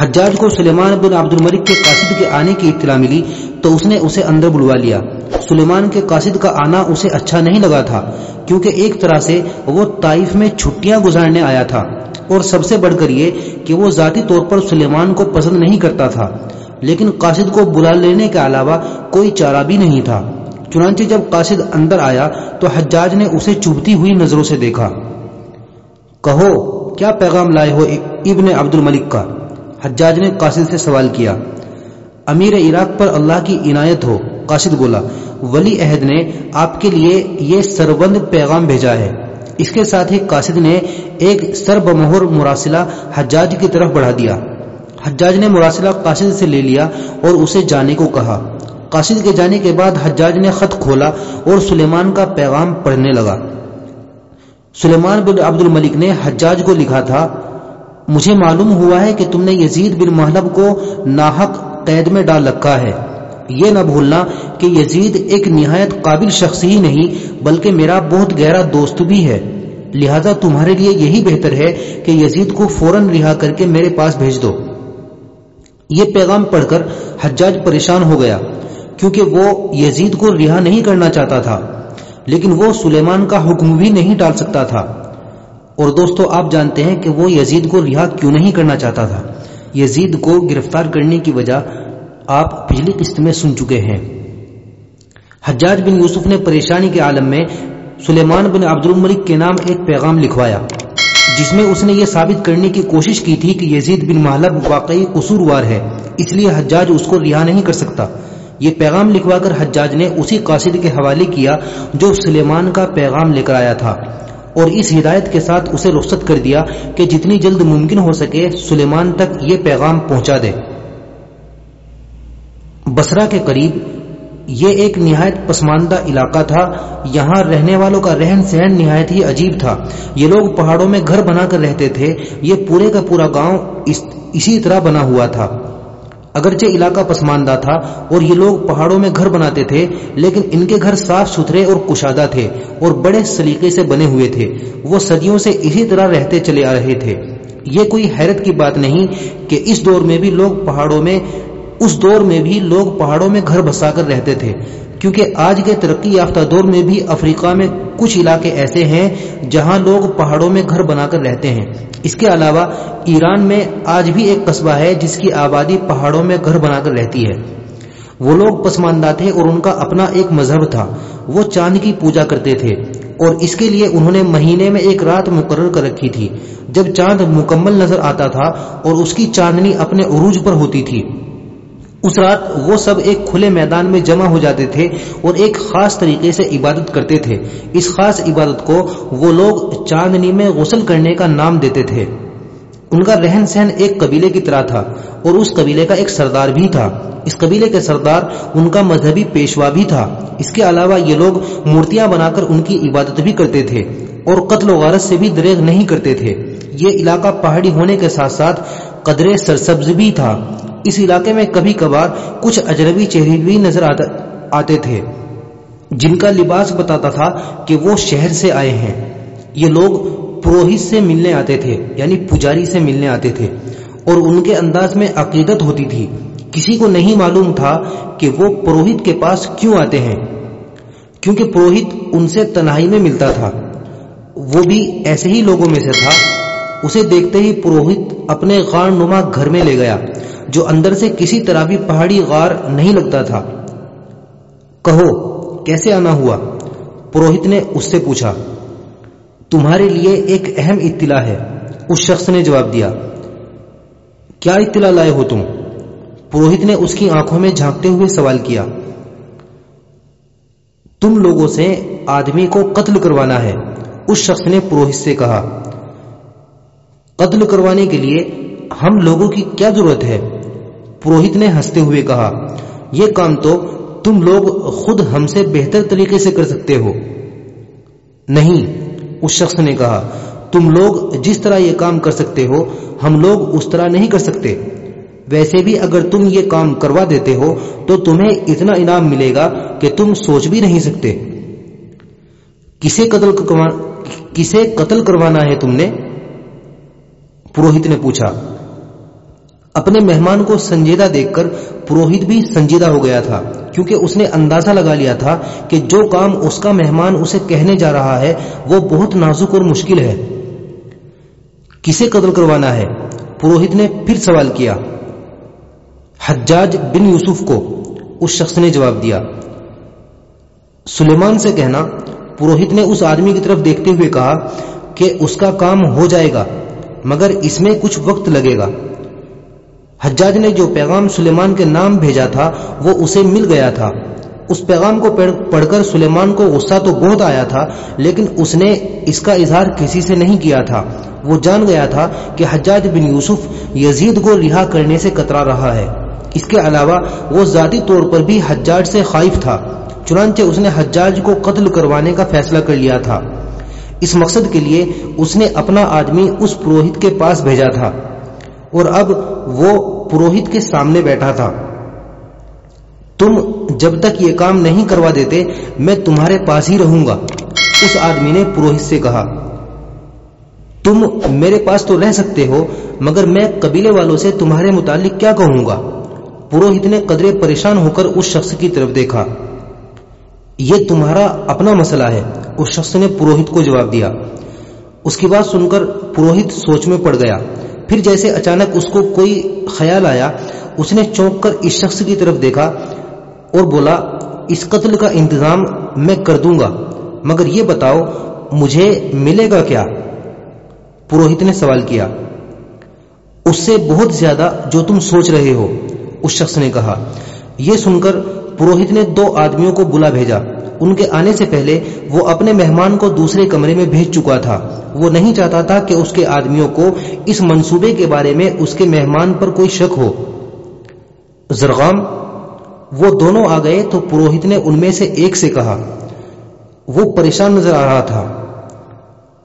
حجاج کو سلیمان بن عبد الملک کے قاصد کے آنے کی اطلاع ملی تو اس نے اسے اندر بلوا لیا۔ سلیمان کے قاصد کا آنا اسے اچھا نہیں لگا تھا، کیونکہ ایک طرح سے وہ طائف میں چھٹیاں گزارنے آیا تھا۔ اور سب سے بڑھ کر یہ کہ وہ ذاتی طور پر سلیمان کو پسند نہیں کرتا تھا۔ لیکن قاصد کو بلا لینے کے علاوہ کوئی چارہ بھی نہیں تھا۔ چنانچہ جب قاصد اندر آیا تو حجاج نے اسے چبھتی ہوئی نظروں سے دیکھا۔ کہو، کیا پیغام لائے ہو ابن عبد الملک کا؟ حجاج نے قاصد سے سوال کیا۔ امیر عراق پر اللہ کی عنایت ہو، قاصد بولا، ولی عہد نے آپ کے لیے یہ سربند پیغام بھیجا ہے۔ اس کے ساتھ ہی قاصد نے ایک سر بمہر مراسلہ حجاج کی طرف بڑھا دیا۔ حجاج نے مراسلہ قاصد سے لے لیا اور اسے جانے کو کہا۔ قاصد کے جانے کے بعد حجاج نے خط کھولا اور سلیمان کا پیغام پڑھنے لگا۔ سلیمان بن عبد الملک نے حجاج کو لکھا تھا مجھے معلوم ہوا ہے کہ تم نے یزید بن محلب کو ناحق قید میں ڈال رکھا ہے۔ یہ نہ بھولنا کہ یزید ایک نہایت قابل شخص ہی نہیں، بلکہ میرا بہت گہرا دوست بھی ہے۔ لہذا تمہارے لیے یہی بہتر ہے کہ یزید کو فوراً رہا کر کے میرے پاس بھیج دو۔ یہ پیغام پڑھ کر حجاج پریشان ہو گیا، کیونکہ وہ یزید کو رہا نہیں کرنا چاہتا تھا، لیکن وہ سلیمان کا حکم بھی نہیں ڈال سکتا تھا۔ اور دوستو، آپ جانتے ہیں کہ وہ یزید کو رہا کیوں نہیں کرنا چاہتا تھا؟ یزید کو گرفتار کرنے کی وجہ آپ پچھلی قسط میں سن چکے ہیں۔ حجاج بن یوسف نے پریشانی کے عالم میں سلیمان بن عبد الملک کے نام ایک پیغام لکھوایا، جس میں اس نے یہ ثابت کرنے کی کوشش کی تھی کہ یزید بن محلب واقعی قصوروار ہے، اس لیے حجاج اس کو رہا نہیں کر سکتا۔ یہ پیغام لکھوا کر حجاج نے اسی قاصد کے حوالے کیا جو سلیمان کا پیغام لے کر آیا تھا۔ اور اس ہدایت کے ساتھ اسے رخصت کر دیا کہ جتنی جلد ممکن ہو سکے سلیمان تک یہ پیغام پہنچا دے۔ بسرا کے قریب یہ ایک نہایت پسماندہ علاقہ تھا۔ یہاں رہنے والوں کا رہن سہن نہایت ہی عجیب تھا۔ یہ لوگ پہاڑوں میں گھر بنا کر رہتے تھے۔ یہ پورے کا پورا گاؤں اس اسی طرح بنا ہوا تھا۔ اگرچہ علاقہ پسماندہ تھا اور یہ لوگ پہاڑوں میں گھر بناتے تھے، لیکن ان کے گھر صاف ستھرے اور کشادہ تھے اور بڑے سلیقے سے بنے ہوئے تھے۔ وہ صدیوں سے اسی طرح رہتے چلے آ رہے تھے۔ یہ کوئی حیرت کی بات نہیں کہ اس دور میں بھی لوگ پہاڑوں میں، اس دور میں بھی لوگ پہاڑوں میں گھر بسا کر رہتے تھے۔ کیونکہ آج کے ترقی یافتہ دور میں بھی افریقہ میں کچھ علاقے ایسے ہیں جہاں لوگ پہاڑوں میں گھر بنا کر رہتے ہیں۔ اس کے علاوہ، ایران میں آج بھی ایک قصبہ ہے جس کی آبادی پہاڑوں میں گھر بنا کر رہتی ہے۔ وہ لوگ پسماندہ تھے اور ان کا اپنا ایک مذہب تھا۔ وہ چاند کی پوجا کرتے تھے اور اس کے لیے انہوں نے مہینے میں ایک رات مقرر کر رکھی تھی۔ جب چاند مکمل نظر آتا تھا اور اس کی چاندنی اپنے عروج پر ہوتی تھی اس رات وہ سب ایک کھلے میدان میں جمع ہو جاتے تھے اور ایک خاص طریقے سے عبادت کرتے تھے۔ اس خاص عبادت کو وہ لوگ چاندنی میں غسل کرنے کا نام دیتے تھے۔ ان کا رہن سہن ایک قبیلے کی طرح تھا اور اس قبیلے کا ایک سردار بھی تھا۔ اس قبیلے کے سردار ان کا مذہبی پیشوا بھی تھا۔ اس کے علاوہ یہ لوگ مورتیاں بنا کر ان کی عبادت بھی کرتے تھے اور قتل و غارت سے بھی دریغ نہیں کرتے تھے۔ یہ علاقہ پہاڑی ہونے کے ساتھ ساتھ قدرے سرسبز بھی تھا۔ اس علاقے میں کبھی کبھار کچھ اجربی چہرے بھی نظر آتے تھے۔ جن کا لباس بتاتا تھا کہ وہ شہر سے آئے ہیں۔ یہ لوگ پروہت سے ملنے آتے تھے یعنی پجاری سے ملنے آتے تھے۔ اور ان کے انداز میں عقیدت ہوتی تھی۔ کسی کو نہیں معلوم تھا کہ وہ پروہت کے پاس کیوں آتے ہیں۔ کیونکہ پروہت ان سے تنہائی میں ملتا تھا۔ وہ بھی ایسے ہی لوگوں میں سے تھا اسے دیکھتے ہی پروہت اپنے غار نما گھر میں لے گیا، جو اندر سے کسی طرح بھی پہاڑی غار نہیں لگتا تھا۔ کہو، کیسے آنا ہوا؟ پروہت نے اس سے پوچھا، تمہارے لیے ایک اہم اطلاع ہے۔ اس شخص نے جواب دیا، کیا اطلاع لائے ہو تم؟ پروہت نے اس کی آنکھوں میں جھانکتے ہوئے سوال کیا، تم لوگوں سے آدمی کو قتل کروانا ہے۔ اس شخص نے پروہت سے کہا قتل کروانے کے لیے ہم لوگوں کی کیا ضرورت ہے؟ پروہت نے ہنستے ہوئے کہا، یہ کام تو تم لوگ خود ہم سے بہتر طریقے سے کر سکتے ہو۔ نہیں، اس شخص نے کہا، تم لوگ جس طرح یہ کام کر سکتے ہو، ہم لوگ اس طرح نہیں کر سکتے۔ ویسے بھی اگر تم یہ کام کروا دیتے ہو، تو تمہیں اتنا انعام ملے گا کہ تم سوچ بھی نہیں سکتے۔ کسے قتل کسے قتل کروانا ہے تم نے؟ پروہت نے پوچھا، اپنے مہمان کو سنجیدہ دیکھ کر پروہت بھی سنجیدہ ہو گیا تھا، کیونکہ اس نے اندازہ لگا لیا تھا کہ جو کام اس کا مہمان اسے کہنے جا رہا ہے، وہ بہت نازک اور مشکل ہے۔ کسے قتل کروانا ہے؟ پروہت نے پھر سوال کیا۔ حجاج بن یوسف کو اس شخص نے جواب دیا۔ سلیمان سے کہنا، پروہت نے اس آدمی کی طرف دیکھتے ہوئے کہا کہ اس کا کام ہو جائے گا۔ مگر اس میں کچھ وقت لگے گا۔ حجاج نے جو پیغام سلیمان کے نام بھیجا تھا، وہ اسے مل گیا تھا۔ اس پیغام کو پڑھ کر سلیمان کو غصہ تو بہت آیا تھا، لیکن اس نے اس کا اظہار کسی سے نہیں کیا تھا۔ وہ جان گیا تھا کہ حجاج بن یوسف یزید کو رہا کرنے سے کترا رہا ہے۔ اس کے علاوہ وہ ذاتی طور پر بھی حجاج سے خائف تھا، چنانچہ اس نے حجاج کو قتل کروانے کا فیصلہ کر لیا تھا۔ اس مقصد کے لیے اس نے اپنا آدمی اس پروہت کے پاس بھیجا تھا اور اب وہ پروہت کے سامنے بیٹھا تھا۔ تم جب تک یہ کام نہیں کروا دیتے، میں تمہارے پاس ہی رہوں گا، اس آدمی نے پروہت سے کہا۔ تم میرے پاس تو رہ سکتے ہو، مگر میں قبیلے والوں سے تمہارے متعلق کیا کہوں گا؟ پروہت نے قدرے پریشان ہو کر اس شخص کی طرف دیکھا۔ یہ تمہارا اپنا مسئلہ ہے۔ اس شخص نے پروہت کو جواب دیا۔ اس کی بات سن کر پروہت سوچ میں پڑ گیا۔ پھر جیسے اچانک اس کو کوئی خیال آیا، اس نے چونک کر اس شخص کی طرف دیکھا اور بولا، اس قتل کا انتظام میں کر دوں گا، مگر یہ بتاؤ، مجھے ملے گا کیا؟ پروہت نے سوال کیا۔ اس سے بہت زیادہ جو تم سوچ رہے ہو، اس شخص نے کہا۔ یہ سن کر پروہت نے دو آدمیوں کو بلا بھیجا۔ ان کے آنے سے پہلے وہ اپنے مہمان کو دوسرے کمرے میں بھیج چکا تھا۔ وہ نہیں چاہتا تھا کہ اس کے آدمیوں کو اس منصوبے کے بارے میں اس کے مہمان پر کوئی شک ہو۔ زرغام، وہ دونوں آ گئے تو پروہت نے ان میں سے ایک سے کہا، وہ پریشان نظر آ رہا تھا۔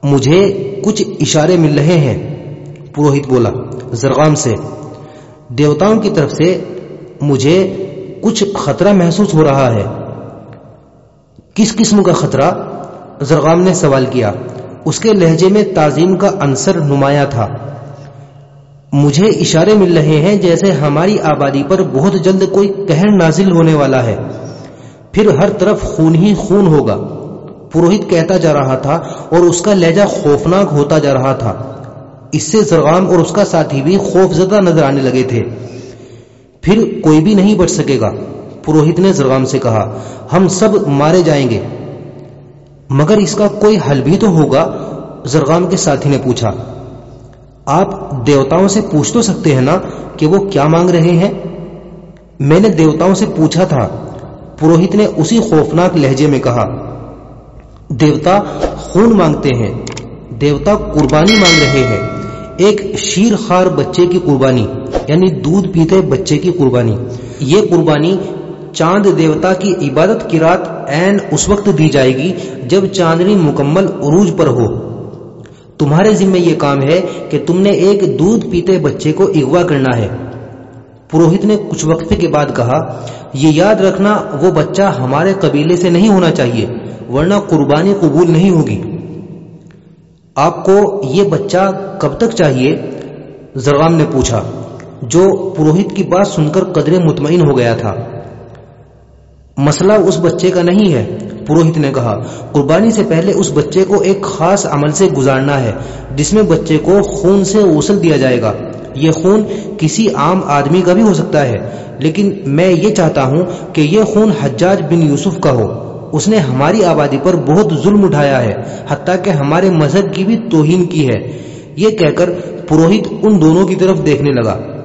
مجھے کچھ اشارے مل رہے ہیں، پروہت بولا، زرغام سے۔ دیوتاؤں کی طرف سے مجھے کچھ خطرہ محسوس ہو رہا ہے۔ کس قسم کا خطرہ؟ زرغام نے سوال کیا۔ اس کے لہجے میں تعظیم کا عنصر نمایاں تھا۔ مجھے اشارے مل رہے ہیں جیسے ہماری آبادی پر بہت جلد کوئی کہر نازل ہونے والا ہے۔ پھر ہر طرف خون ہی خون ہوگا۔ پروہت کہتا جا رہا تھا اور اس کا لہجہ خوفناک ہوتا جا رہا تھا۔ اس سے زرغام اور اس کا ساتھی بھی خوف زدہ نظر آنے لگے تھے۔ پھر کوئی بھی نہیں بچ سکے گا۔ پروہت نے زرغام سے کہا، ہم سب مارے جائیں گے۔ مگر اس کا کوئی حل بھی تو ہوگا؟ زرغام کے ساتھی نے پوچھا۔ آپ دیوتاؤں سے پوچھ تو سکتے ہیں نا کہ وہ کیا مانگ رہے ہیں؟ میں نے دیوتاؤں سے پوچھا تھا۔ پروہت نے اسی خوفناک لہجے میں کہا، دیوتا خون مانگتے ہیں، دیوتا قربانی مانگ رہے ہیں۔ ایک شیر خار بچے کی قربانی یعنی دودھ پیتے بچے کی قربانی۔ یہ قربانی چاند دیوتا کی عبادت کی رات این اس وقت دی جائے گی جب چاندنی مکمل عروج پر ہو۔ تمہارے ذمہ یہ کام ہے کہ تم نے ایک دودھ پیتے بچے کو اغوا کرنا ہے۔ پروہت نے کچھ وقفے کے بعد کہا، یہ یاد رکھنا وہ بچہ ہمارے قبیلے سے نہیں ہونا چاہیے، ورنہ قربانی قبول نہیں ہوگی۔ آپ کو یہ بچہ کب تک چاہیے؟ زرغام نے پوچھا، جو پروہت کی بات سن کر قدرے مطمئن ہو گیا تھا۔ مسئلہ اس بچے کا نہیں ہے۔ پروہت نے کہا، قربانی سے پہلے اس بچے کو ایک خاص عمل سے گزارنا ہے، جس میں بچے کو خون سے غسل دیا جائے گا۔ یہ خون کسی عام آدمی کا بھی ہو سکتا ہے، لیکن میں یہ چاہتا ہوں کہ یہ خون حجاج بن یوسف کا ہو۔ اس نے ہماری آبادی پر بہت ظلم اٹھایا ہے، حتیٰ کہ ہمارے مذہب کی بھی توہین کی ہے۔ یہ کہہ کر پروہت ان دونوں کی طرف دیکھنے لگا۔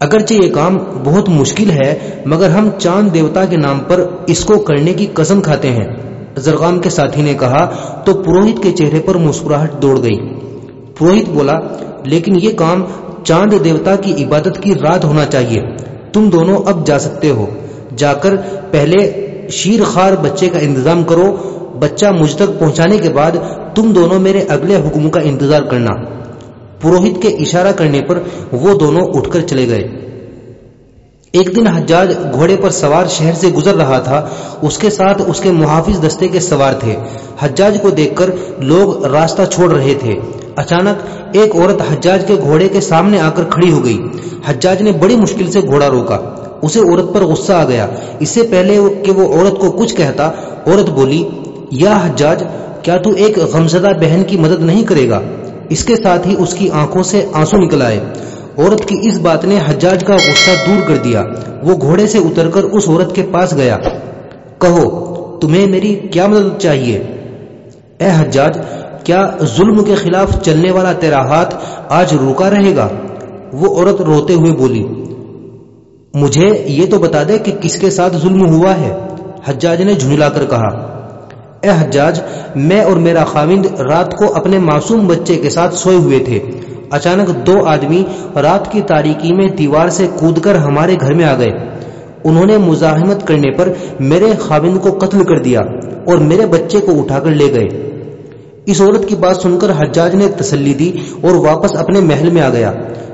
اگرچہ یہ کام بہت مشکل ہے، مگر ہم چاند دیوتا کے نام پر اس کو کرنے کی قسم کھاتے ہیں۔ زرغام کے ساتھی نے کہا، تو پروہت کے چہرے پر مسکراہٹ دوڑ گئی۔ پروہت بولا، لیکن یہ کام چاند دیوتا کی عبادت کی رات ہونا چاہیے۔ تم دونوں اب جا سکتے ہو۔ جا کر پہلے شیر خار بچے کا انتظام کرو۔ بچہ مجھ تک پہنچانے کے بعد تم دونوں میرے اگلے حکم کا انتظار کرنا۔ پروہت کے اشارہ کرنے پر وہ دونوں اٹھ کر چلے گئے۔ ایک دن حجاج گھوڑے پر سوار شہر سے گزر رہا تھا۔ اس کے ساتھ اس کے محافظ دستے کے سوار تھے۔ حجاج کو دیکھ کر لوگ راستہ چھوڑ رہے تھے۔ اچانک ایک عورت حجاج کے گھوڑے کے سامنے آ کر کھڑی ہو گئی۔ حجاج نے بڑی مشکل سے گھوڑا روکا۔ اسے عورت پر غصہ آ گیا۔ اس سے پہلے کہ وہ عورت کو کچھ کہتا، عورت بولی، یا حجاج، کیا تو ایک غمزدہ بہن کی مدد نہیں کرے گا؟ اس کے ساتھ ہی اس کی آنکھوں سے آنسو نکل آئے۔ عورت کی اس بات نے حجاج کا غصہ دور کر دیا۔ وہ گھوڑے سے اتر کر اس عورت کے پاس گیا۔ کہو، تمہیں میری کیا مدد چاہیے؟ اے حجاج، کیا ظلم کے خلاف چلنے والا تیرا ہاتھ آج روکا رہے گا؟ وہ عورت روتے ہوئے بولی، مجھے یہ تو بتا دے کہ کس کے ساتھ ظلم ہوا ہے؟ حجاج نے جھنلا کر کہا اے حجاج، میں اور میرا خاوند رات کو اپنے معصوم بچے کے ساتھ سوئے ہوئے تھے۔ اچانک دو آدمی رات کی تاریکی میں دیوار سے کود کر ہمارے گھر میں آ گئے۔ انہوں نے مزاحمت کرنے پر میرے خاوند کو قتل کر دیا اور میرے بچے کو اٹھا کر لے گئے۔ اس عورت کی بات سن کر حجاج نے تسلی دی اور واپس اپنے محل میں آ گیا۔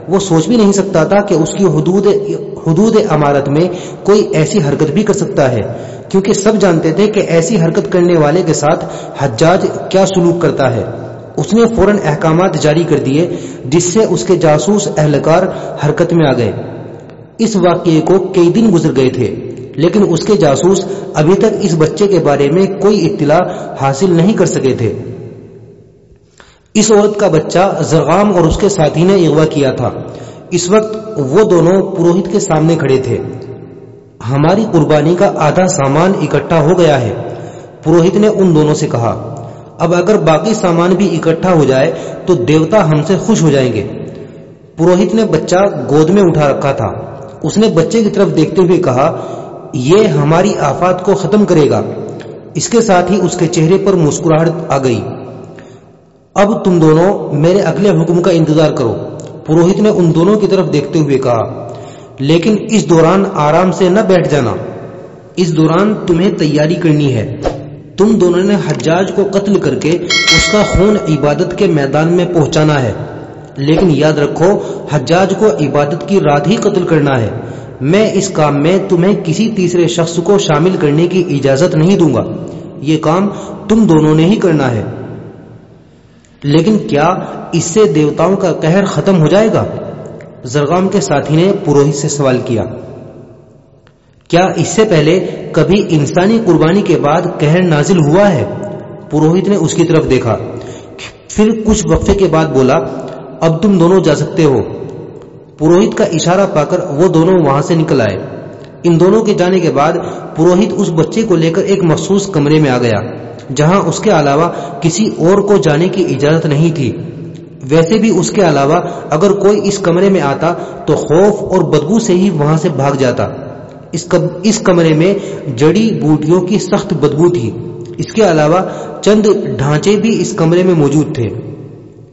وہ سوچ بھی نہیں سکتا تھا کہ اس کی حدود حدود امارت میں کوئی ایسی حرکت بھی کر سکتا ہے۔ کیونکہ سب جانتے تھے کہ ایسی حرکت کرنے والے کے ساتھ حجاج کیا سلوک کرتا ہے۔ اس نے فوراً احکامات جاری کر دیے، جس سے اس کے جاسوس اہلکار حرکت میں آ گئے۔ اس واقعے کو کئی دن گزر گئے تھے، لیکن اس کے جاسوس ابھی تک اس بچے کے بارے میں کوئی اطلاع حاصل نہیں کر سکے تھے۔ اس عورت کا بچہ زرغام اور اس کے ساتھی نے اغوا کیا تھا۔ اس وقت وہ دونوں پروہت کے سامنے کھڑے تھے۔ ہماری قربانی کا آدھا سامان اکٹھا ہو گیا ہے۔ پروہت نے ان دونوں سے کہا، اب اگر باقی سامان بھی اکٹھا ہو جائے تو دیوتا ہم سے خوش ہو جائیں گے۔ پروہت نے بچہ گود میں اٹھا رکھا تھا۔ اس نے بچے کی طرف دیکھتے ہوئے کہا، یہ ہماری آفات کو ختم کرے گا۔ اس کے ساتھ ہی اس کے چہرے پر مسکراہٹ آ گئی۔ اب تم دونوں میرے اگلے حکم کا انتظار کرو۔ پروہت نے ان دونوں کی طرف دیکھتے ہوئے کہا، لیکن اس دوران آرام سے نہ بیٹھ جانا۔ اس دوران تمہیں تیاری کرنی ہے۔ تم دونوں نے حجاج کو قتل کر کے اس کا خون عبادت کے میدان میں پہنچانا ہے۔ لیکن یاد رکھو، حجاج کو عبادت کی رات ہی قتل کرنا ہے۔ میں اس کام میں تمہیں کسی تیسرے شخص کو شامل کرنے کی اجازت نہیں دوں گا۔ یہ کام تم دونوں نے ہی کرنا ہے۔ لیکن کیا اس سے دیوتاؤں کا قہر ختم ہو جائے گا؟ زرغام کے ساتھی نے پروہت سے سوال کیا۔ کیا اس سے پہلے کبھی انسانی قربانی کے بعد قہر نازل ہوا ہے؟ پروہت نے اس کی طرف دیکھا۔ پھر کچھ وقفے کے بعد بولا، اب تم دونوں جا سکتے ہو۔ پروہت کا اشارہ پا کر وہ دونوں وہاں سے نکل آئے۔ ان دونوں کے جانے کے بعد پروہت اس بچے کو لے کر ایک مخصوص کمرے میں آ گیا۔ جہاں اس کے علاوہ کسی اور کو جانے کی اجازت نہیں تھی۔ ویسے بھی اس کے علاوہ اگر کوئی اس کمرے میں آتا تو خوف اور بدبو سے ہی وہاں سے بھاگ جاتا۔ اس کمرے میں جڑی بوٹیوں کی سخت بدبو تھی۔ اس کے علاوہ چند ڈھانچے بھی اس کمرے میں موجود تھے۔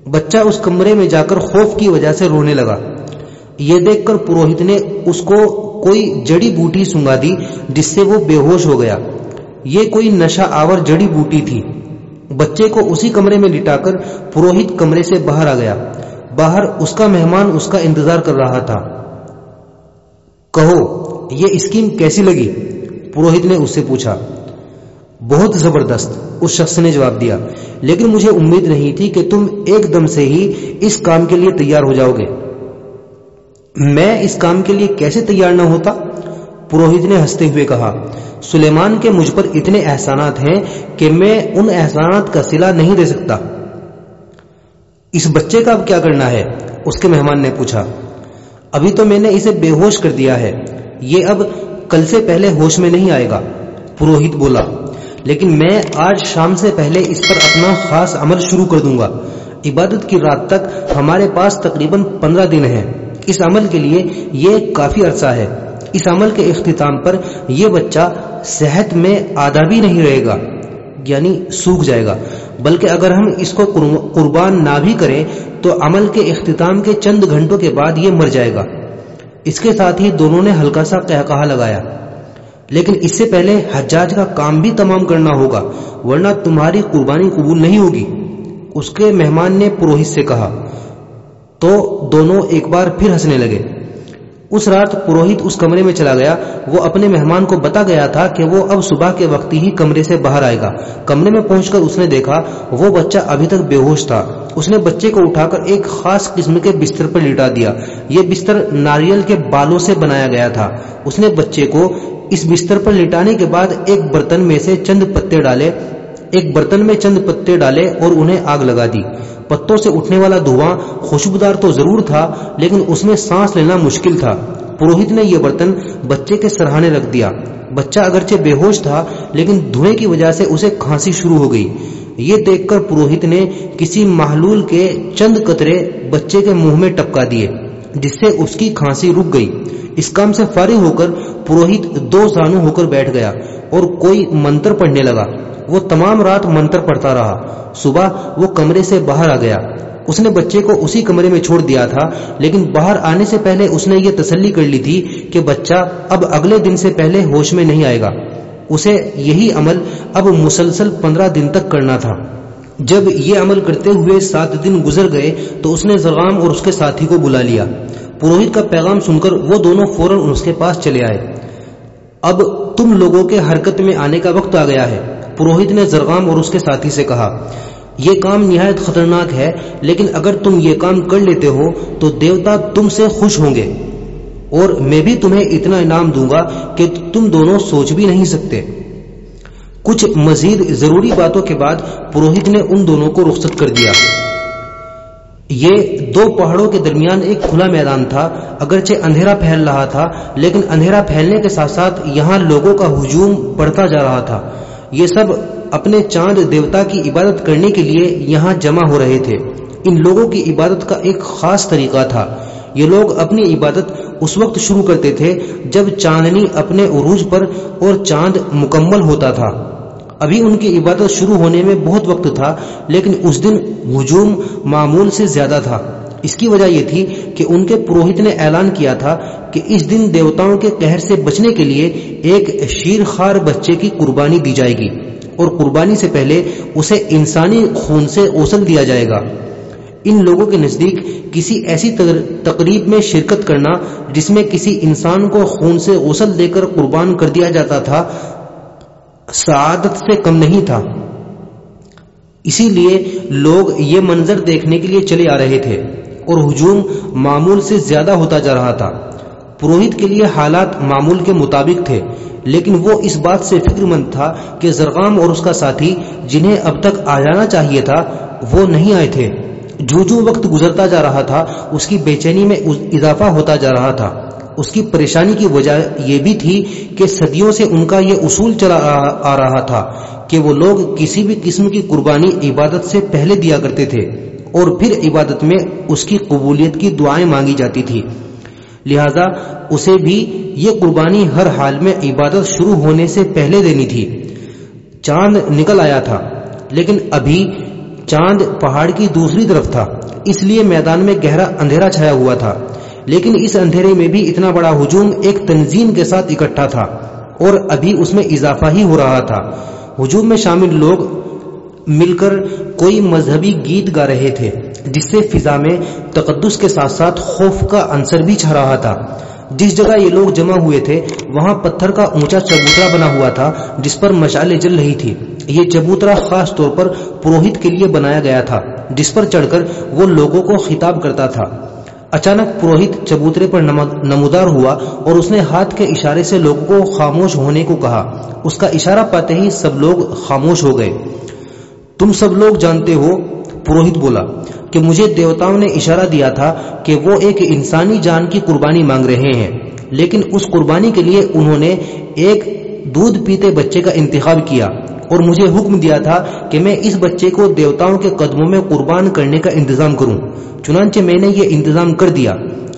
بچہ اس کمرے میں جا کر خوف کی وجہ سے رونے لگا۔ یہ دیکھ کر پروہت نے اس کو کوئی جڑی بوٹی سنگا دی جس سے وہ بے ہوش ہو گیا۔ یہ کوئی نشہ آور جڑی بوٹی تھی۔ بچے کو اسی کمرے میں لٹا کر پروہت کمرے سے باہر آ گیا۔ باہر اس کا مہمان اس کا انتظار کر رہا تھا۔ کہو، یہ اسکیم کیسی لگی؟ پروہت نے اس سے پوچھا۔ بہت زبردست، اس شخص نے جواب دیا۔ لیکن مجھے امید نہیں تھی کہ تم ایک دم سے ہی اس کام کے لیے تیار ہو جاؤ گے۔ میں اس کام کے لیے کیسے تیار نہ ہوتا؟ پروہت نے ہنستے ہوئے کہا۔ سلیمان کے مجھ پر اتنے احسانات ہیں کہ میں ان احسانات کا سلا نہیں دے سکتا۔ اس بچے کا اب کیا کرنا ہے؟ اس کے مہمان نے پوچھا۔ ابھی تو میں نے اسے بے ہوش کر دیا ہے۔ یہ اب کل سے پہلے ہوش میں نہیں آئے گا۔ پروہت بولا۔ لیکن میں آج شام سے پہلے اس پر اپنا خاص عمل شروع کر دوں گا۔ عبادت کی رات تک ہمارے پاس تقریباً پندرہ دن ہیں۔ اس عمل کے لیے یہ کافی عرصہ ہے۔ اس عمل کے اختتام پر یہ بچہ صحت میں آدھا بھی نہیں رہے گا یعنی سوکھ جائے گا۔ بلکہ اگر ہم اس کو قربان نہ بھی کریں تو عمل کے اختتام کے چند گھنٹوں کے بعد یہ مر جائے گا۔ اس کے ساتھ ہی دونوں نے ہلکا سا کہا لگایا۔ لیکن اس سے پہلے حجاج کا کام بھی تمام کرنا ہوگا، ورنہ تمہاری قربانی قبول نہیں ہوگی۔ اس کے مہمان نے پروہت سے کہا، تو دونوں ایک بار پھر ہنسنے لگے۔ اس رات پروہت اس کمرے میں چلا گیا۔ وہ اپنے مہمان کو بتا گیا تھا کہ وہ اب صبح کے وقت ہی کمرے سے باہر آئے گا۔ کمرے میں پہنچ کر اس نے دیکھا، وہ بچہ ابھی تک بے ہوش تھا۔ اس نے بچے کو اٹھا کر ایک خاص قسم کے بستر پر لٹا دیا۔ یہ بستر ناریل کے بالوں سے بنایا گیا تھا۔ اس نے بچے کو اس بستر پر لٹانے کے بعد ایک برتن میں سے چند پتے ڈالے۔ ایک برتن میں چند پتے ڈالے اور انہیں آگ لگا دی۔ پتوں سے اٹھنے والا دھواں خوشبودار تو ضرور تھا، لیکن اس میں سانس لینا مشکل تھا۔ پروہت نے یہ برتن بچے کے سرہانے رکھ دیا۔ بچہ اگرچہ بے ہوش تھا، لیکن دھوئے کی وجہ سے اسے کھانسی شروع ہو گئی۔ یہ دیکھ کر پروہت نے کسی محلول کے چند قطرے بچے کے منہ میں ٹپکا دیے، جس سے اس کی کھانسی رک گئی۔ اس کام سے فارغ ہو کر پروہت دو زانو ہو کر بیٹھ گیا اور کوئی منتر پڑھنے لگا۔ وہ تمام رات منتر پڑھتا رہا۔ صبح وہ کمرے سے باہر آ گیا۔ اس نے بچے کو اسی کمرے میں چھوڑ دیا تھا، لیکن باہر آنے سے پہلے اس نے یہ تسلی کر لی تھی کہ بچہ اب اگلے دن سے پہلے ہوش میں نہیں آئے گا۔ اسے یہی عمل اب مسلسل پندرہ دن تک کرنا تھا۔ جب یہ عمل کرتے ہوئے سات دن گزر گئے تو اس نے زغام اور اس کے ساتھی کو بلا لیا۔ پروہت کا پیغام سن کر وہ دونوں فوراً اس کے پاس چلے آئے۔ اب تم لوگوں کے حرکت میں آنے کا وقت آ گیا ہے۔ پروہت نے زرغام اور اس کے ساتھی سے کہا، یہ کام نہایت خطرناک ہے، لیکن اگر تم یہ کام کر لیتے ہو، تو دیوتا تم سے خوش ہوں گے اور میں بھی تمہیں اتنا انعام دوں گا کہ تم دونوں سوچ بھی نہیں سکتے. کچھ مزید ضروری باتوں کے بعد پروہت نے ان دونوں کو رخصت کر دیا۔ یہ دو پہاڑوں کے درمیان ایک کھلا میدان تھا، اگرچہ اندھیرا پھیل رہا تھا، لیکن اندھیرا پھیلنے کے ساتھ ساتھ یہاں لوگوں کا ہجوم بڑھتا جا رہا تھا۔ یہ سب اپنے چاند دیوتا کی عبادت کرنے کے لیے یہاں جمع ہو رہے تھے۔ ان لوگوں کی عبادت کا ایک خاص طریقہ تھا۔ یہ لوگ اپنی عبادت اس وقت شروع کرتے تھے جب چاندنی اپنے عروج پر اور چاند مکمل ہوتا تھا۔ ابھی ان کی عبادت شروع ہونے میں بہت وقت تھا، لیکن اس دن ہجوم معمول سے زیادہ تھا۔ اس کی وجہ یہ تھی کہ ان کے پروہت نے اعلان کیا تھا کہ اس دن دیوتاؤں کے قہر سے بچنے کے لیے ایک شیر خار بچے کی قربانی دی جائے گی اور قربانی سے پہلے اسے انسانی خون سے اوسل دیا جائے گا۔ ان لوگوں کے نزدیک کسی ایسی تقریب میں شرکت کرنا جس میں کسی انسان کو خون سے غسل دے کر قربان کر دیا جاتا تھا، سعادت سے کم نہیں تھا۔ اسی لیے لوگ یہ منظر دیکھنے کے لیے چلے آ رہے تھے۔ اور ہجوم معمول سے زیادہ ہوتا جا رہا تھا۔ پروہت کے لیے حالات معمول کے مطابق تھے، لیکن وہ اس بات سے فکر مند تھا کہ زرغام اور اس کا ساتھی جنہیں اب تک آ جانا چاہیے تھا، وہ نہیں آئے تھے۔ جو جو وقت گزرتا جا رہا تھا، اس کی بے چینی میں اضافہ ہوتا جا رہا تھا۔ اس کی پریشانی کی وجہ یہ بھی تھی کہ صدیوں سے ان کا یہ اصول چلا آ رہا تھا کہ وہ لوگ کسی بھی قسم کی قربانی عبادت سے پہلے دیا کرتے تھے۔ اور پھر عبادت میں اس کی قبولیت کی دعائیں مانگی جاتی تھی۔ لہذا اسے بھی یہ قربانی ہر حال میں عبادت شروع ہونے سے پہلے دینی تھی۔ چاند نکل آیا تھا، لیکن ابھی چاند پہاڑ کی دوسری طرف تھا، اس لیے میدان میں گہرا اندھیرا چھایا ہوا تھا۔ لیکن اس اندھیرے میں بھی اتنا بڑا ہجوم ایک تنظیم کے ساتھ اکٹھا تھا، اور ابھی اس میں اضافہ ہی ہو رہا تھا۔ ہجوم میں شامل لوگ مل کر کوئی مذہبی گیت گا رہے تھے، جس سے فضا میں تقدس کے ساتھ ساتھ خوف کا عنصر بھی چھا رہا تھا۔ جس جگہ یہ لوگ جمع ہوئے تھے، وہاں پتھر کا اونچا چبوترا بنا ہوا تھا، جس پر مشالے جل رہی تھی۔ یہ چبوترا خاص طور پر پروہت کے لیے بنایا گیا تھا، جس پر چڑھ کر وہ لوگوں کو خطاب کرتا تھا۔ اچانک پروہت چبوترے پر نمودار ہوا اور اس نے ہاتھ کے اشارے سے لوگوں کو خاموش ہونے کو کہا۔ اس کا اشارہ پاتے ہی سب لوگ خاموش ہو گئے۔ تم سب لوگ جانتے ہو؟ پروہت بولا کہ مجھے دیوتاؤں نے اشارہ دیا تھا کہ وہ ایک انسانی جان کی قربانی مانگ رہے ہیں، لیکن اس قربانی کے لیے انہوں نے ایک دودھ پیتے بچے کا انتخاب کیا اور مجھے حکم دیا تھا کہ میں اس بچے کو دیوتاؤں کے قدموں میں قربان کرنے کا انتظام کروں، چنانچہ میں نے یہ انتظام کر دیا۔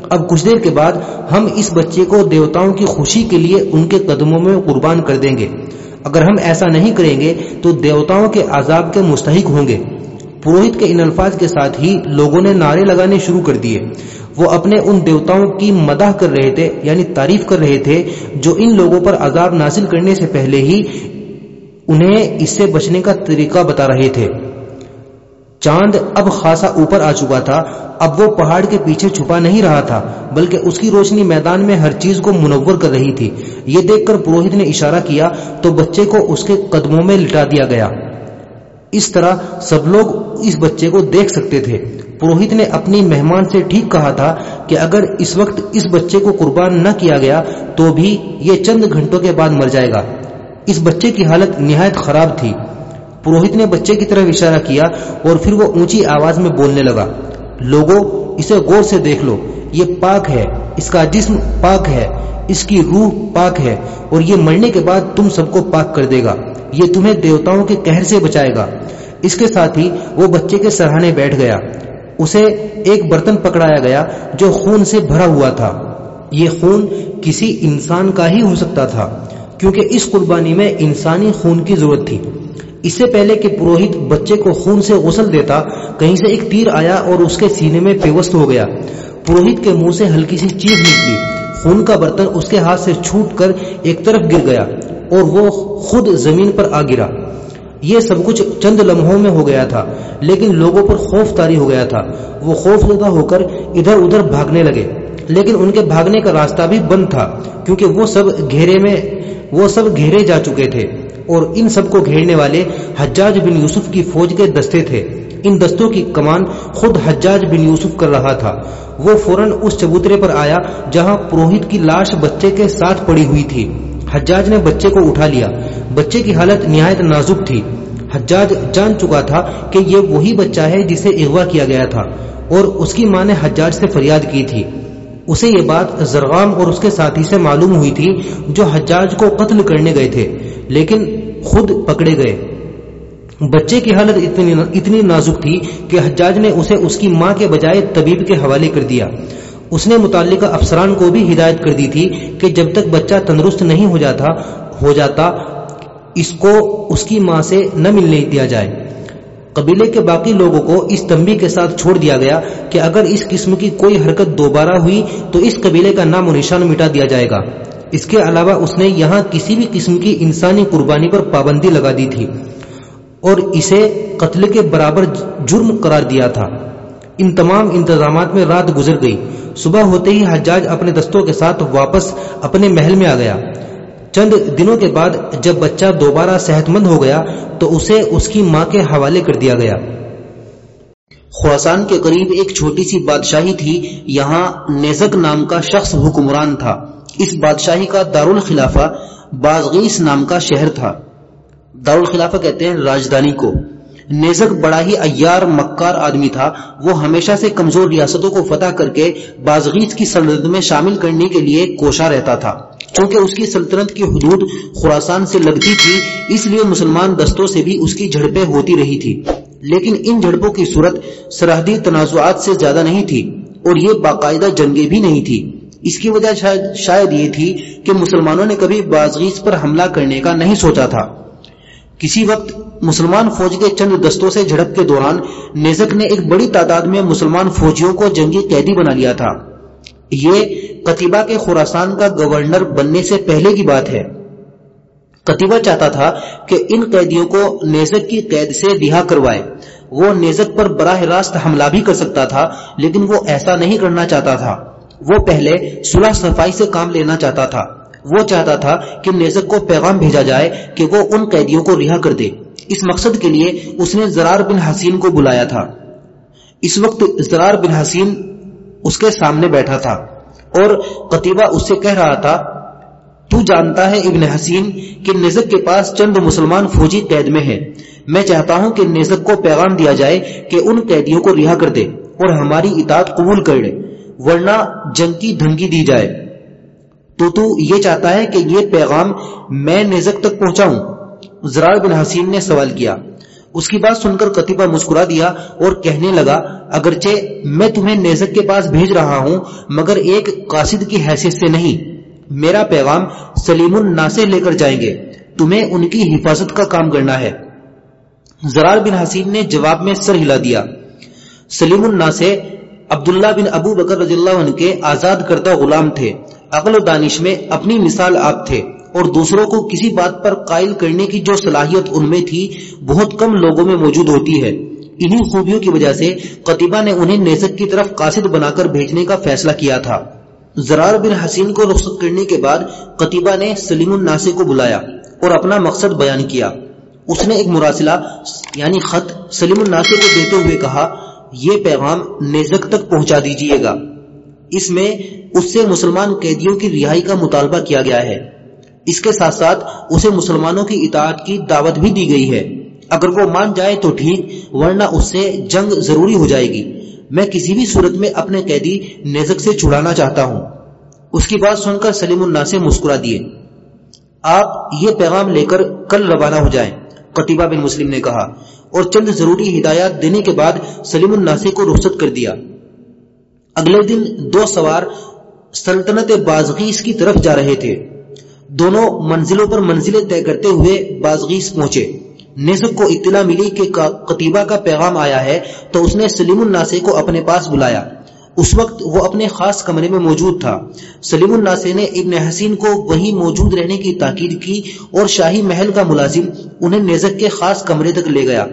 اب کچھ دیر کے بعد ہم اس بچے کو دیوتاؤں کی خوشی کے لیے ان کے قدموں میں قربان کر دیں گے۔ اگر ہم ایسا نہیں کریں گے تو دیوتاؤں کے عذاب کے مستحق ہوں گے۔ پروہت کے ان الفاظ کے ساتھ ہی لوگوں نے نعرے لگانے شروع کر دیے۔ وہ اپنے ان دیوتاؤں کی مداح کر رہے تھے یعنی تعریف کر رہے تھے، جو ان لوگوں پر عذاب نازل کرنے سے پہلے ہی انہیں اس سے بچنے کا طریقہ بتا رہے تھے۔ چاند اب خاصا اوپر آ چکا تھا، اب وہ پہاڑ کے پیچھے چھپا نہیں رہا تھا، بلکہ اس کی روشنی میدان میں ہر چیز کو منور کر رہی تھی۔ یہ دیکھ کر پروہت نے اشارہ کیا تو بچے کو اس کے قدموں میں لٹا دیا گیا۔ اس طرح سب لوگ اس بچے کو دیکھ سکتے تھے۔ پروہت نے اپنی مہمان سے ٹھیک کہا تھا کہ اگر اس وقت اس بچے کو قربان نہ کیا گیا تو بھی یہ چند گھنٹوں کے بعد مر جائے گا۔ اس بچے کی حالت نہایت خراب تھی۔ پروہت نے بچے کی طرف اشارہ کیا اور پھر وہ اونچی آواز میں بولنے لگا لوگوں اسے غور سے دیکھ لو، یہ پاک ہے، اس کا جسم پاک ہے، اس کی روح پاک ہے اور یہ مرنے کے بعد تم سب کو پاک کر دے گا، یہ تمہیں دیوتاؤں کے قہر سے بچائے گا۔ اس کے ساتھ ہی وہ بچے کے سرہانے بیٹھ گیا۔ اسے ایک برتن پکڑایا گیا جو خون سے بھرا ہوا تھا۔ یہ خون کسی انسان کا ہی ہو سکتا تھا، کیونکہ اس قربانی میں انسانی خون کی ضرورت تھی۔ اس سے پہلے کہ پروہت بچے کو خون سے غسل دیتا، کہیں سے ایک تیر آیا اور اس کے سینے میں پیوست ہو گیا۔ پروہت کے منہ سے ہلکی سی چیز نکلی۔ خون کا برتن اس کے ہاتھ سے چھوٹ کر ایک طرف گر گیا اور وہ خود زمین پر آ گرا۔ یہ سب کچھ چند لمحوں میں ہو گیا تھا، لیکن لوگوں پر خوف تاری ہو گیا تھا۔ وہ خوف زدہ ہو کر ادھر ادھر بھاگنے لگے۔ لیکن ان کے بھاگنے کا راستہ بھی بند تھا، کیونکہ وہ سب گھیرے میں، وہ سب گھیرے جا چکے تھے۔ اور ان سب کو گھیرنے والے حجاج بن یوسف کی فوج کے دستے تھے۔ ان دستوں کی کمان خود حجاج بن یوسف کر رہا تھا۔ وہ فوراً اس چبوترے پر آیا جہاں پروہت کی لاش بچے کے ساتھ پڑی ہوئی تھی۔ حجاج نے بچے کو اٹھا لیا۔ بچے کی حالت نہایت نازک تھی۔ حجاج جان چکا تھا کہ یہ وہی بچہ ہے جسے اغوا کیا گیا تھا اور اس کی ماں نے حجاج سے فریاد کی تھی۔ اسے یہ بات زرغام اور اس کے ساتھی سے معلوم ہوئی تھی جو حجاج کو قتل کرنے گئے تھے، لیکن خود پکڑے گئے۔ بچے کی حالت اتنی اتنی نازک تھی کہ حجاج نے اسے اس کی ماں کے بجائے طبیب کے حوالے کر دیا۔ اس نے متعلقہ افسران کو بھی ہدایت کر دی تھی کہ جب تک بچہ تندرست نہیں ہو جاتا ہو جاتا، اس کو اس کی ماں سے نہ ملنے دیا جائے۔ قبیلے کے باقی لوگوں کو اس تمبی کے ساتھ چھوڑ دیا گیا کہ اگر اس قسم کی کوئی حرکت دوبارہ ہوئی تو اس قبیلے کا نام و نشان مٹا دیا جائے گا۔ اس کے علاوہ اس نے یہاں کسی بھی قسم کی انسانی قربانی پر پابندی لگا دی تھی اور اسے قتل کے برابر جرم قرار دیا تھا۔ ان تمام انتظامات میں رات گزر گئی۔ صبح ہوتے ہی حجاج اپنے دستوں کے ساتھ واپس اپنے محل میں آ گیا۔ چند دنوں کے بعد جب بچہ دوبارہ صحت مند ہو گیا تو اسے اس کی ماں کے حوالے کر دیا گیا۔ خوراسان کے قریب ایک چھوٹی سی بادشاہی تھی، یہاں نیزک نام کا شخص حکمران تھا۔ اس بادشاہی کا دارالخلافہ بازغیس نام کا شہر تھا۔ دارالخلافہ کہتے ہیں راجدانی کو۔ نیزک بڑا ہی ایار مکار آدمی تھا۔ وہ ہمیشہ سے کمزور ریاستوں کو فتح کر کے بازغیس کی سلطنت میں شامل کرنے کے لیے کوشاں رہتا تھا۔ چونکہ اس کی سلطنت کی حدود خوراسان سے لگتی تھی، اس لیے مسلمان دستوں سے بھی اس کی جھڑپیں ہوتی رہی تھی۔ لیکن ان جھڑپوں کی صورت سرحدی تنازعات سے زیادہ نہیں تھی اور یہ باقاعدہ جنگیں بھی نہیں تھی۔ اس کی وجہ شاید شاید یہ تھی کہ مسلمانوں نے کبھی بازغیس پر حملہ کرنے کا نہیں سوچا تھا۔ کسی وقت مسلمان فوج کے چند دستوں سے جھڑپ کے دوران نیزک نے ایک بڑی تعداد میں مسلمان فوجیوں کو جنگی قیدی بنا لیا تھا۔ یہ قطبہ کے خوراسان کا گورنر بننے سے پہلے کی بات ہے۔ قطبہ چاہتا تھا کہ ان قیدیوں کو نیزک کی قید سے رہا کروائے۔ وہ نیزک پر براہ راست حملہ بھی کر سکتا تھا، لیکن وہ ایسا نہیں کرنا چاہتا تھا۔ وہ پہلے صلح صفائی سے کام لینا چاہتا تھا۔ وہ چاہتا تھا کہ نیزک کو پیغام بھیجا جائے کہ وہ ان قیدیوں کو رہا کر دے۔ اس مقصد کے لیے اس نے زرار بن حسین کو بلایا تھا۔ اس وقت زرار بن حسین اس کے سامنے بیٹھا تھا اور قطبہ اس سے کہہ رہا تھا، تو جانتا ہے ابن حسین کہ نزک کے پاس چند مسلمان فوجی قید میں ہے میں چاہتا ہوں کہ نزک کو پیغام دیا جائے کہ ان قیدیوں کو رہا کر دے اور ہماری اطاعت قبول کر لے، ورنہ جنگ کی دھمکی دی جائے۔ تو تو یہ چاہتا ہے کہ یہ پیغام میں نزک تک پہنچاؤں۔ زرار بن حسین نے سوال کیا۔ اس کی بات سن کر قطبہ مسکرا دیا اور کہنے لگا، اگرچہ میں تمہیں نیزک کے پاس بھیج رہا ہوں، مگر ایک قاصد کی حیثیت سے نہیں۔ میرا پیغام سلیم الناسے لے کر جائیں گے۔ تمہیں ان کی حفاظت کا کام کرنا ہے۔ زرار بن حسین نے جواب میں سر ہلا دیا۔ سلیم الناسے عبداللہ بن ابو بکر رضی اللہ عنہ کے آزاد کردہ غلام تھے۔ عقل و دانش میں اپنی مثال آپ تھے۔ اور دوسروں کو کسی بات پر قائل کرنے کی جو صلاحیت ان میں تھی، بہت کم لوگوں میں موجود ہوتی ہے۔ انہی خوبیوں کی وجہ سے قطبہ نے انہیں نیزک کی طرف قاصد بنا کر بھیجنے کا فیصلہ کیا تھا۔ زرار بن حسین کو رخصت کرنے کے بعد قطبہ نے سلیم الناسے کو بلایا اور اپنا مقصد بیان کیا۔ اس نے ایک مراسلہ یعنی خط، سلیم الناسے کو دیتے ہوئے کہا، یہ پیغام نیزک تک پہنچا دیجیے گا۔ اس میں اس سے مسلمان قیدیوں کی رہائی کا مطالبہ کیا گیا ہے۔ اس کے ساتھ ساتھ اسے مسلمانوں کی اطاعت کی دعوت بھی دی گئی ہے۔ اگر وہ مان جائے تو ٹھیک، ورنہ اس سے جنگ ضروری ہو جائے گی۔ میں کسی بھی صورت میں اپنے قیدی نیزک سے چھڑانا چاہتا ہوں۔ اس کی بات سن کر سلیم اللہ سے مسکرا دیے۔ آپ یہ پیغام لے کر کل روانہ ہو جائیں قطبہ بن مسلم نے کہا۔ اور چند ضروری ہدایات دینے کے بعد سلیم الناسے کو رخصت کر دیا۔ اگلے دن دو سوار سلطنت بازغیس کی طرف جا رہے تھے۔ دونوں منزلوں پر منزلیں طے کرتے ہوئے بازغیس پہنچے۔ نیزک کو اطلاع ملی کہ قطیبہ کا پیغام آیا ہے، تو اس نے سلیم الناسے کو اپنے پاس بلایا۔ اس وقت وہ اپنے خاص کمرے میں موجود تھا۔ سلیم الناسے نے ابن حسین کو وہی موجود رہنے کی تاکید کی اور شاہی محل کا ملازم انہیں نیزک کے خاص کمرے تک لے گیا۔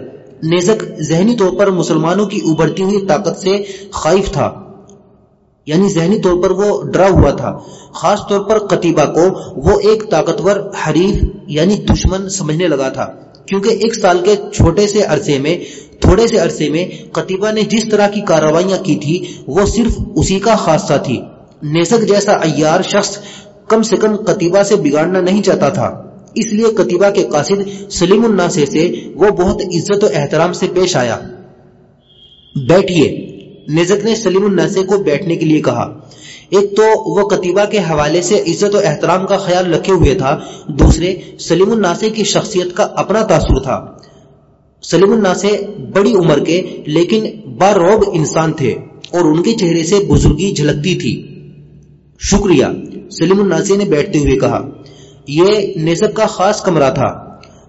نیزک ذہنی طور پر مسلمانوں کی ابھرتی ہوئی طاقت سے خائف تھا۔ یعنی ذہنی طور پر وہ ڈرا ہوا تھا۔ خاص طور پر قطیبہ کو وہ ایک طاقتور حریف یعنی دشمن سمجھنے لگا تھا۔ کیونکہ ایک سال کے چھوٹے سے عرصے میں، تھوڑے سے عرصے میں قطیبہ نے جس طرح کی کارروائیاں کی تھی، وہ صرف اسی کا خاصہ تھی۔ نیزک جیسا ایار شخص کم سے کم قطیبہ سے بگاڑنا نہیں چاہتا تھا۔ اس لیے قطیبہ کے قاصد سلیم الناسے سے وہ بہت عزت و احترام سے پیش آیا۔ بیٹھیے۔ نزک نے سلیم الناسے کو بیٹھنے کے لیے کہا۔ ایک تو وہ قطیبہ کے حوالے سے عزت و احترام کا خیال رکھے ہوئے تھا۔ دوسرے، سلیم الناسے کی شخصیت کا اپنا تاثر تھا۔ سلیم الناسے بڑی عمر کے، لیکن باروب انسان تھے اور ان کے چہرے سے بزرگی جھلکتی تھی۔ شکریہ، سلیم الناسے نے بیٹھتے ہوئے کہا۔ یہ نیزک کا خاص کمرہ تھا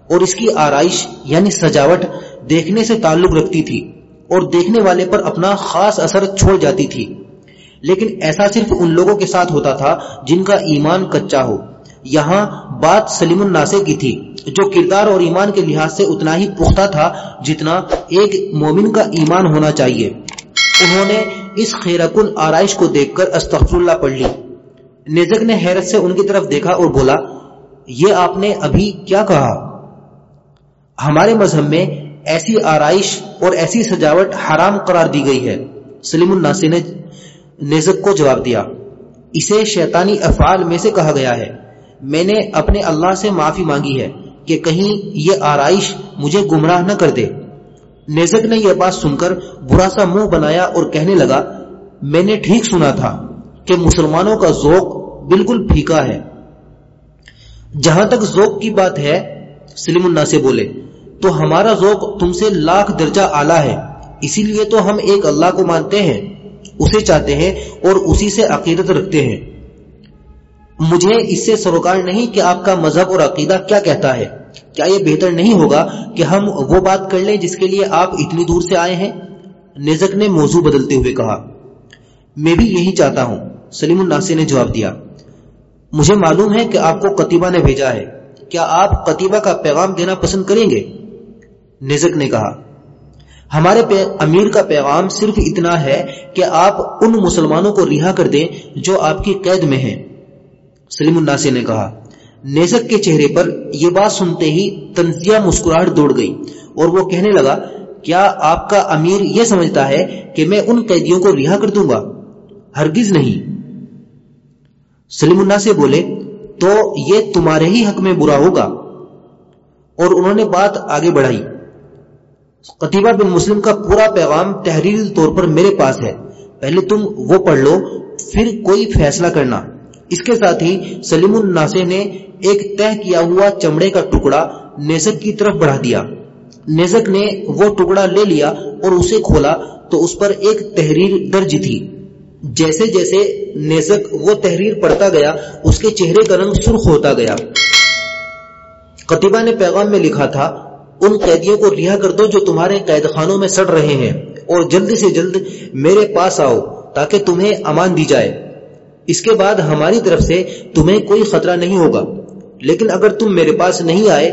اور اس کی آرائش یعنی سجاوٹ، دیکھنے سے تعلق رکھتی تھی۔ اور دیکھنے والے پر اپنا خاص اثر چھوڑ جاتی تھی۔ لیکن ایسا صرف ان لوگوں کے ساتھ ہوتا تھا جن کا ایمان کچا ہو۔ یہاں بات سلیم الناسے کی تھی، جو کردار اور ایمان کے لحاظ سے اتنا ہی پختہ تھا جتنا ایک مومن کا ایمان ہونا چاہیے۔ انہوں نے اس خیرکن آرائش کو دیکھ کر استغفر اللہ پڑھ لی۔ نزک نے حیرت سے ان کی طرف دیکھا اور بولا، یہ آپ نے ابھی کیا کہا؟ ہمارے مذہب میں ایسی آرائش اور ایسی سجاوٹ حرام قرار دی گئی ہے۔ سلیم الناسی نے نزک کو جواب دیا۔ اسے شیطانی افعال میں سے کہا گیا ہے۔ میں نے اپنے اللہ سے معافی مانگی ہے کہ کہیں یہ آرائش مجھے گمراہ نہ کر دے۔ نیزک نے یہ بات سن کر برا سا منہ بنایا اور کہنے لگا، میں نے ٹھیک سنا تھا کہ مسلمانوں کا ذوق بالکل پھیکا ہے۔ جہاں تک ذوق کی بات ہے، سلیم اللہ سے بولے تو ہمارا ذوق تم سے لاکھ درجہ اعلیٰ ہے۔ اسی لیے تو ہم ایک اللہ کو مانتے ہیں، اسے چاہتے ہیں اور اسی سے عقیدت رکھتے ہیں۔ مجھے اس سے سروکار نہیں کہ آپ کا مذہب اور عقیدہ کیا کہتا ہے۔ کیا یہ بہتر نہیں ہوگا کہ ہم وہ بات کر لیں جس کے لیے آپ اتنی دور سے آئے ہیں؟ نزک نے موضوع بدلتے ہوئے کہا۔ میں بھی یہی چاہتا ہوں، سلیم الناسی نے جواب دیا۔ مجھے معلوم ہے کہ آپ کو قطیبہ نے بھیجا ہے۔ کیا آپ قطیبہ کا پیغام دینا پسند کریں گے؟ نزک نے کہا، ہمارے امیر کا پیغام صرف اتنا ہے کہ آپ ان مسلمانوں کو رہا کر دیں جو آپ کی قید میں ہیں۔ سلیم الناسی نے کہا نیزک کے چہرے پر یہ بات سنتے ہی تنزیہ مسکراہٹ دوڑ گئی اور وہ کہنے لگا، کیا آپ کا امیر یہ سمجھتا ہے کہ میں ان قیدیوں کو رہا کر دوں گا؟ ہرگز نہیں۔ سلیم اللہ سے بولے، تو یہ تمہارے ہی حق میں برا ہوگا۔ اور انہوں نے بات آگے بڑھائی۔ قطیبہ بن مسلم کا پورا پیغام تحریری طور پر میرے پاس ہے۔ پہلے تم وہ پڑھ لو، پھر کوئی فیصلہ کرنا۔ اس کے ساتھ ہی سلیم الناسے نے ایک تہ کیا ہوا چمڑے کا ٹکڑا نیزک کی طرف بڑھا دیا۔ نیزک نے وہ ٹکڑا لے لیا اور اسے کھولا تو اس پر ایک تحریر درج تھی۔ جیسے جیسے نیزک وہ تحریر پڑھتا گیا، اس کے چہرے کا رنگ سرخ ہوتا گیا۔ قطبہ نے پیغام میں لکھا تھا ان قیدیوں کو رہا کر دو جو تمہارے قید خانوں میں سڑ رہے ہیں اور جلد سے جلد میرے پاس آؤ تاکہ تمہیں امان دی جائے۔ اس کے بعد ہماری طرف سے تمہیں کوئی خطرہ نہیں ہوگا۔ لیکن اگر تم میرے پاس نہیں آئے،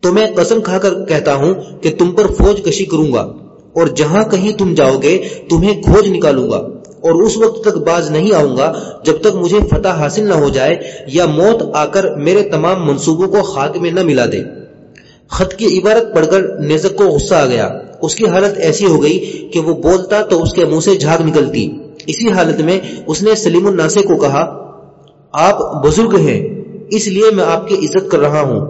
تو میں قسم کھا کر کہتا ہوں کہ تم پر فوج کشی کروں گا اور جہاں کہیں تم جاؤ گے، تمہیں کھوج نکالوں گا۔ اور اس وقت تک باز نہیں آؤں گا جب تک مجھے فتح حاصل نہ ہو جائے یا موت آ کر میرے تمام منصوبوں کو خاک میں نہ ملا دے۔ خط کی عبارت پڑھ کر نیزک کو غصہ آ گیا۔ اس کی حالت ایسی ہو گئی کہ وہ بولتا تو اس کے منہ سے جھاگ نکلتی۔ اسی حالت میں اس نے سلیم الناسے کو کہا، آپ بزرگ ہیں، اس لیے میں آپ کی عزت کر رہا ہوں۔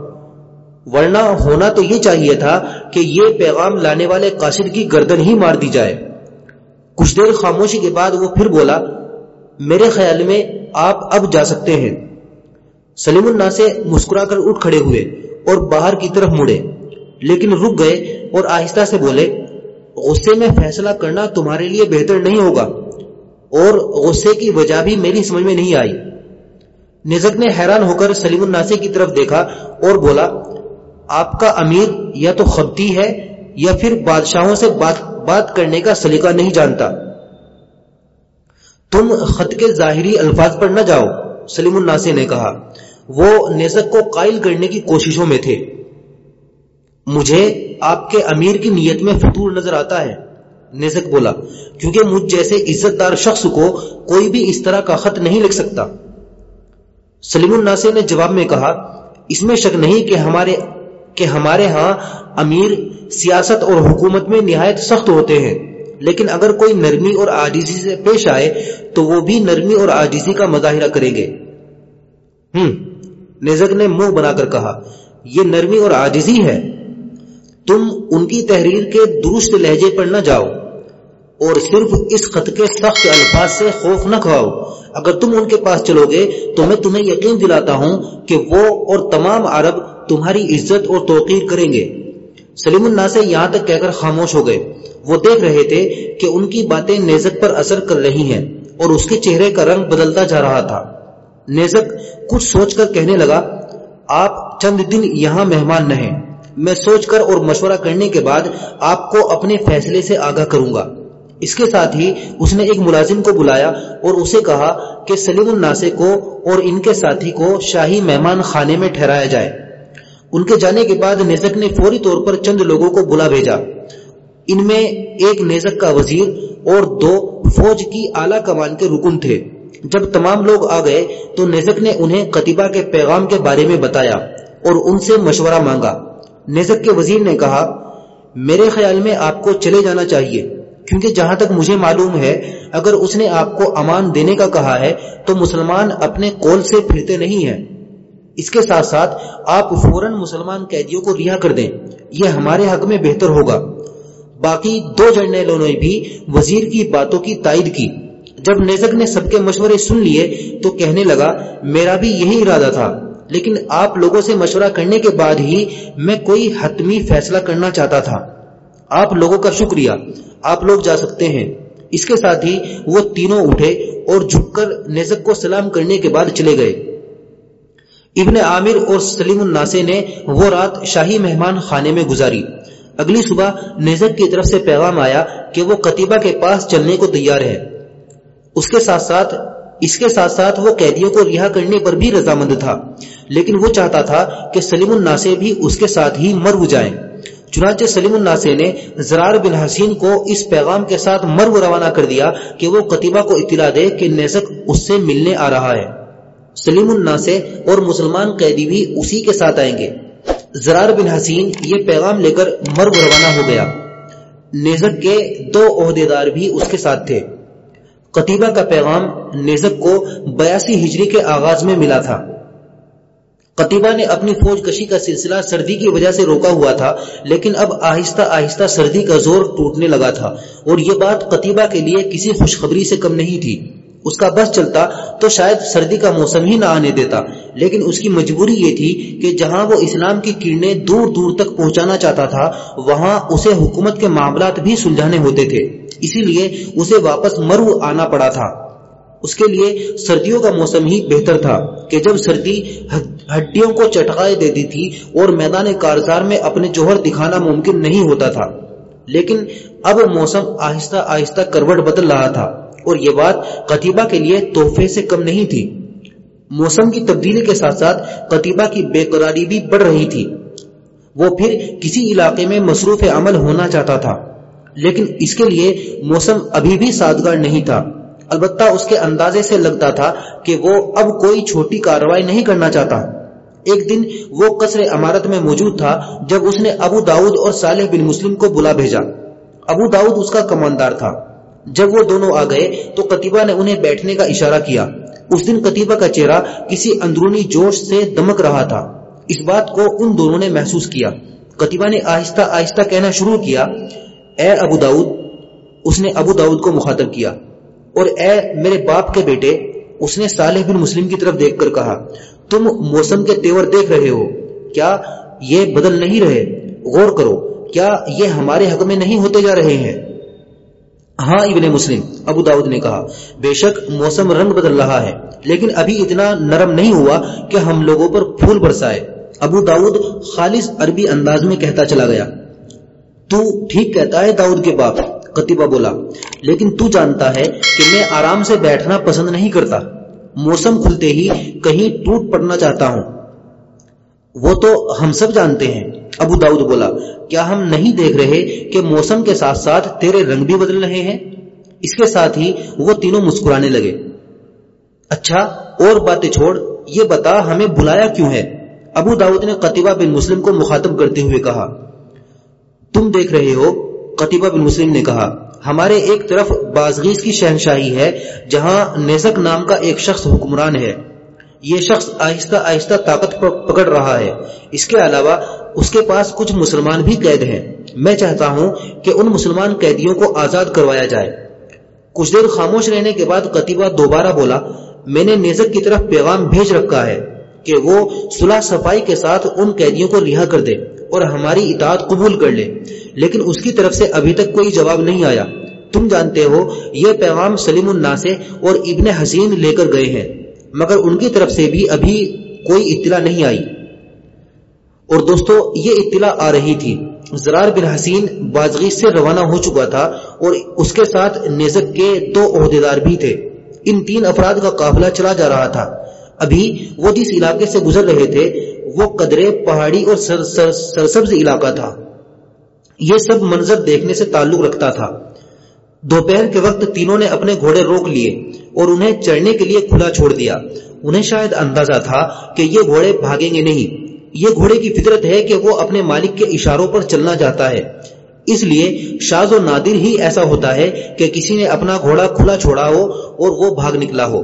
ورنہ ہونا تو یہ چاہیے تھا کہ یہ پیغام لانے والے قاصد کی گردن ہی مار دی جائے۔ کچھ دیر خاموشی کے بعد وہ پھر بولا، میرے خیال میں آپ اب جا سکتے ہیں سلیم اللہ سے مسکرا کر اٹھ کھڑے ہوئے۔ اور باہر کی طرف مڑے۔ لیکن رک گئے اور آہستہ سے بولے، غصے میں فیصلہ کرنا تمہارے لیے بہتر نہیں ہوگا۔ اور غصے کی وجہ بھی میری سمجھ میں نہیں آئی۔ نزک نے حیران ہو کر سلیم الناسے کی طرف دیکھا اور بولا، آپ کا امیر یا تو خبتی ہے یا پھر بادشاہوں سے بات بات کرنے کا سلیقہ نہیں جانتا۔ تم خط کے ظاہری الفاظ پر نہ جاؤ، سلیم الناسے نے کہا۔ وہ نیزک کو قائل کرنے کی کوششوں میں تھے۔ مجھے آپ کے امیر کی نیت میں فطور نظر آتا ہے نیزک بولا، کیونکہ مجھ جیسے عزت دار شخص کو کوئی بھی اس طرح کا خط نہیں لکھ سکتا۔ سلیم الناسے نے جواب میں کہا، اس میں شک نہیں کہ ہمارے کہ ہمارے ہاں امیر سیاست اور حکومت میں نہایت سخت ہوتے ہیں، لیکن اگر کوئی نرمی اور آجیزی سے پیش آئے تو وہ بھی نرمی اور آجیزی کا مظاہرہ کریں گے۔ ہم نیزک نے منہ بنا کر کہا، یہ نرمی اور آجیزی ہے۔ تم ان کی تحریر کے درست لہجے پر نہ جاؤ اور صرف اس خط کے سخت الفاظ سے خوف نہ کھاؤ۔ اگر تم ان کے پاس چلو گے تو میں تمہیں یقین دلاتا ہوں کہ وہ اور تمام عرب تمہاری عزت اور توقیر کریں گے۔ سلیم اللہ سے یہاں تک کہہ کر خاموش ہو گئے۔ وہ دیکھ رہے تھے کہ ان کی باتیں نیزک پر اثر کر رہی ہیں اور اس کے چہرے کا رنگ بدلتا جا رہا تھا۔ نیزک کچھ سوچ کر کہنے لگا، آپ چند دن یہاں مہمان نہ ہیں۔ میں سوچ کر اور مشورہ کرنے کے بعد آپ کو اپنے فیصلے سے آگاہ کروں گا۔ اس کے ساتھ ہی اس نے ایک ملازم کو بلایا اور اسے کہا کہ سلیم الناسے کو اور ان کے ساتھی کو شاہی مہمان خانے میں ٹھہرایا جائے۔ ان کے جانے کے بعد نیزک نے فوری طور پر چند لوگوں کو بلا بھیجا۔ ان میں ایک نیزک کا وزیر اور دو فوج کی اعلی کمان کے رکن تھے۔ جب تمام لوگ آ گئے تو نیزک نے انہیں قطبہ کے پیغام کے بارے میں بتایا اور ان سے مشورہ مانگا۔ نیزک کے وزیر نے کہا، میرے خیال میں آپ کو چلے جانا چاہیے، کیونکہ جہاں تک مجھے معلوم ہے، اگر اس نے آپ کو امان دینے کا کہا ہے، تو مسلمان اپنے کول سے پھرتے نہیں ہیں۔ اس کے ساتھ ساتھ آپ فوراً مسلمان قیدیوں کو رہا کر دیں، یہ ہمارے حق میں بہتر ہوگا۔ باقی دو جرنیلوں نے بھی وزیر کی باتوں کی تائید کی۔ جب نیزک نے سب کے مشورے سن لیے تو کہنے لگا، میرا بھی یہی ارادہ تھا، لیکن آپ لوگوں سے مشورہ کرنے کے بعد ہی میں کوئی حتمی فیصلہ کرنا چاہتا تھا۔ آپ لوگوں کا شکریہ، آپ لوگ جا سکتے ہیں۔ اس کے ساتھ ہی وہ تینوں اٹھے اور جھک کر نیزک کو سلام کرنے کے بعد چلے گئے۔ ابن عامر اور سلیم الناسے نے وہ رات شاہی مہمان خانے میں گزاری۔ اگلی صبح نیزک کی طرف سے پیغام آیا کہ وہ قطیبہ کے پاس چلنے کو تیار ہے۔ اس کے ساتھ ساتھ اس کے ساتھ ساتھ وہ قیدیوں کو رہا کرنے پر بھی رضامند تھا۔ لیکن وہ چاہتا تھا کہ سلیم الناسے بھی اس کے ساتھ ہی مرو جائیں۔ چنانچہ سلیم الناسے نے زرار بن حسین کو اس پیغام کے ساتھ مرو روانہ کر دیا کہ وہ قطبہ کو اطلاع دے کہ نیزک اس سے ملنے آ رہا ہے۔ سلیم الناسے اور مسلمان قیدی بھی اسی کے ساتھ آئیں گے۔ زرار بن حسین یہ پیغام لے کر مرو روانہ ہو گیا۔ نیزک کے دو عہدے دار بھی اس کے ساتھ تھے۔ قطیبہ کا پیغام نیزک کو بیاسی ہجری کے آغاز میں ملا تھا۔ قطیبہ نے اپنی فوج کشی کا سلسلہ سردی کی وجہ سے روکا ہوا تھا، لیکن اب آہستہ آہستہ سردی کا زور ٹوٹنے لگا تھا۔ اور یہ بات قطیبہ کے لیے کسی خوشخبری سے کم نہیں تھی۔ اس کا بس چلتا تو شاید سردی کا موسم ہی نہ آنے دیتا۔ لیکن اس کی مجبوری یہ تھی کہ جہاں وہ اسلام کی کرنیں دور دور تک پہنچانا چاہتا تھا، وہاں اسے حکومت کے معاملات بھی سلجھانے ہوتے تھے۔ اسی لیے اسے واپس مرو آنا پڑا تھا۔ اس کے لیے سردیوں کا موسم ہی بہتر تھا کہ جب سردی ہڈیوں کو چٹکائے دیتی تھی اور میدان کارزار میں اپنے جوہر دکھانا ممکن نہیں ہوتا تھا۔ لیکن اب موسم آہستہ آہستہ کروٹ بدل رہا تھا اور یہ بات قطیبہ کے لیے تحفے سے کم نہیں تھی۔ موسم کی تبدیلی کے ساتھ ساتھ قطیبہ کی بے قراری بھی بڑھ رہی تھی۔ وہ پھر کسی علاقے میں مصروف عمل ہونا چاہتا تھا۔ لیکن اس کے لیے موسم ابھی بھی سازگار نہیں تھا۔ البتہ اس کے اندازے سے لگتا تھا کہ وہ اب کوئی چھوٹی کاروائی نہیں کرنا چاہتا۔ ایک دن وہ قصر عمارت میں موجود تھا جب اس نے ابو داؤد اور صالح بن مسلم کو بلا بھیجا۔ ابو داؤد اس کا کماندار تھا۔ جب وہ دونوں آ گئے تو قطیبہ نے انہیں بیٹھنے کا اشارہ کیا۔ اس دن قطیبہ کا چہرہ کسی اندرونی جوش سے دمک رہا تھا۔ اس بات کو ان دونوں نے محسوس کیا۔ قطیبہ نے آہستہ آہستہ کہنا شروع کیا اے ابو داؤد اس نے ابو داؤد کو مخاطب کیا اور اے میرے باپ کے بیٹے، اس نے صالح بن مسلم کی طرف دیکھ کر کہا، تم موسم کے تیور دیکھ رہے ہو، کیا یہ بدل نہیں رہے؟ غور کرو، کیا یہ ہمارے حق میں نہیں ہوتے جا رہے ہیں؟ ہاں ابن مسلم، ابو داؤد نے کہا، بے شک موسم رنگ بدل رہا ہے، لیکن ابھی اتنا نرم نہیں ہوا کہ ہم لوگوں پر پھول برسائے۔ ابو داؤد خالص عربی انداز میں کہتا چلا گیا۔ تو ٹھیک کہتا ہے داؤد کے باپ۔ قطبہ بولا، لیکن تو جانتا ہے کہ میں آرام سے بیٹھنا پسند نہیں کرتا۔ موسم کھلتے ہی کہیں ٹوٹ پڑنا چاہتا ہوں۔ وہ تو ہم سب جانتے ہیں، ابو داؤد بولا، کیا ہم نہیں دیکھ رہے کہ موسم کے ساتھ ساتھ تیرے رنگ بھی بدل رہے ہیں؟ اس کے ساتھ ہی وہ تینوں مسکرانے لگے۔ اچھا اور باتیں چھوڑ، یہ بتا ہمیں بلایا کیوں ہے؟ ابو داؤد نے قطبہ بن مسلم کو مخاطب کرتے ہوئے کہا تم دیکھ رہے ہو؟ قطبہ بن مسلم نے کہا، ہمارے ایک طرف بازغیز کی شہنشاہی ہے، جہاں نیزک نام کا ایک شخص حکمران ہے۔ یہ شخص آہستہ آہستہ طاقت پکڑ رہا ہے۔ اس کے علاوہ، اس کے پاس کچھ مسلمان بھی قید ہیں۔ میں چاہتا ہوں کہ ان مسلمان قیدیوں کو آزاد کروایا جائے۔ کچھ دیر خاموش رہنے کے بعد قطبہ دوبارہ بولا، میں نے نیزک کی طرف پیغام بھیج رکھا ہے کہ وہ صلح صفائی کے ساتھ ان قیدیوں کو رہا کر دے۔ اور ہماری اطاعت قبول کر لے۔ لیکن اس کی طرف سے ابھی تک کوئی جواب نہیں آیا۔ تم جانتے ہو، یہ پیغام سلیم الناسے اور ابن حسین لے کر گئے ہیں۔ مگر ان کی طرف سے بھی ابھی کوئی اطلاع نہیں آئی۔ اور دوستو، یہ اطلاع آ رہی تھی۔ زرار بن حسین بازغی سے روانہ ہو چکا تھا اور اس کے ساتھ نیزک کے دو عہدیدار بھی تھے۔ ان تین افراد کا قافلہ چلا جا رہا تھا۔ ابھی وہ جس علاقے سے گزر رہے تھے، وہ قدرے پہاڑی اور سرسبز علاقہ تھا۔ یہ سب منظر دیکھنے سے تعلق رکھتا تھا۔ دوپہر کے وقت تینوں نے اپنے گھوڑے روک لیے اور انہیں چڑھنے کے لیے کھلا چھوڑ دیا۔ انہیں شاید اندازہ تھا کہ یہ گھوڑے بھاگیں گے نہیں۔ یہ گھوڑے کی فطرت ہے کہ وہ اپنے مالک کے اشاروں پر چلنا چاہتا ہے۔ اس لیے شاز و نادر ہی ایسا ہوتا ہے کہ کسی نے اپنا گھوڑا کھلا چھوڑا ہو اور وہ بھاگ نکلا ہو۔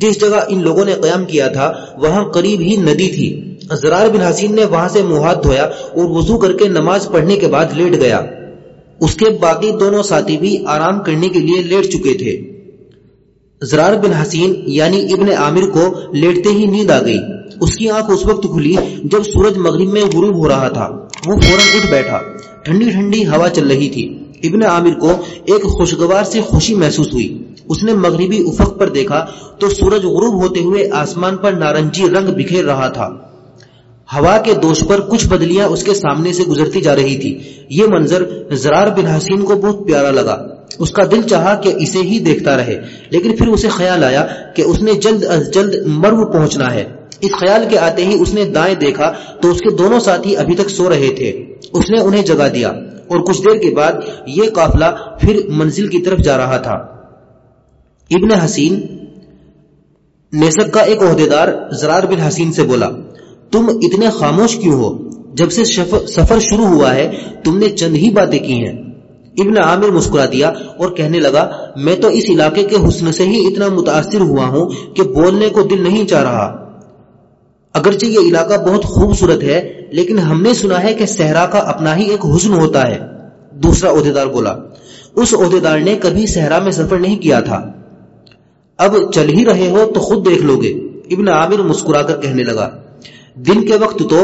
جس جگہ ان لوگوں نے قیام کیا تھا، وہاں قریب ہی ندی تھی۔ زرار بن حسین نے وہاں سے منہ ہاتھ دھویا اور وضو کر کے نماز پڑھنے کے بعد لیٹ گیا۔ اس کے باقی دونوں ساتھی بھی آرام کرنے کے لیے لیٹ چکے تھے۔ زرار بن حسین یعنی ابن عامر کو لیٹتے ہی نیند آ گئی۔ اس کی آنکھ اس وقت کھلی جب سورج مغرب میں غروب ہو رہا تھا۔ وہ فوراً اٹھ بیٹھا۔ ٹھنڈی ٹھنڈی ہوا چل رہی تھی۔ ابن عامر کو ایک خوشگوار سے خوشی محسوس ہوئی۔ اس نے مغربی افق پر دیکھا تو سورج غروب ہوتے ہوئے آسمان پر نارنجی رنگ بکھیر رہا تھا۔ ہوا کے دوش پر کچھ بدلیاں اس کے سامنے سے گزرتی جا رہی تھی۔ یہ منظر زرار بن حسین کو بہت پیارا لگا۔ اس کا دل چاہا کہ اسے ہی دیکھتا رہے، لیکن پھر اسے خیال آیا کہ اس نے جلد از جلد مرو پہنچنا ہے۔ اس خیال کے آتے ہی اس نے دائیں دیکھا تو اس کے دونوں ساتھی ابھی تک سو رہے تھے۔ اس نے انہیں جگا دیا اور کچھ دیر کے بعد یہ قافلہ پھر منزل کی طرف جا رہا تھا۔ ابن حسین نیسک کا ایک عہدیدار زرار بن حسین سے بولا، تم اتنے خاموش کیوں ہو؟ جب سے سفر شروع ہوا ہے، تم نے چند ہی باتیں کی ہیں۔ ابن عامر مسکرا دیا اور کہنے لگا، میں تو اس علاقے کے حسن سے ہی اتنا متاثر ہوا ہوں کہ بولنے کو دل نہیں چاہ رہا۔ اگرچہ یہ علاقہ بہت خوبصورت ہے، لیکن ہم نے سنا ہے کہ صحرا کا اپنا ہی ایک حسن ہوتا ہے۔ دوسرا عہدیدار بولا، اس عہدیدار نے کبھی صحرا میں سفر نہیں کیا تھا۔ اب چل ہی رہے ہو تو خود دیکھ لو گے۔ ابن عامر مسکرا کر کہنے لگا، دن کے وقت تو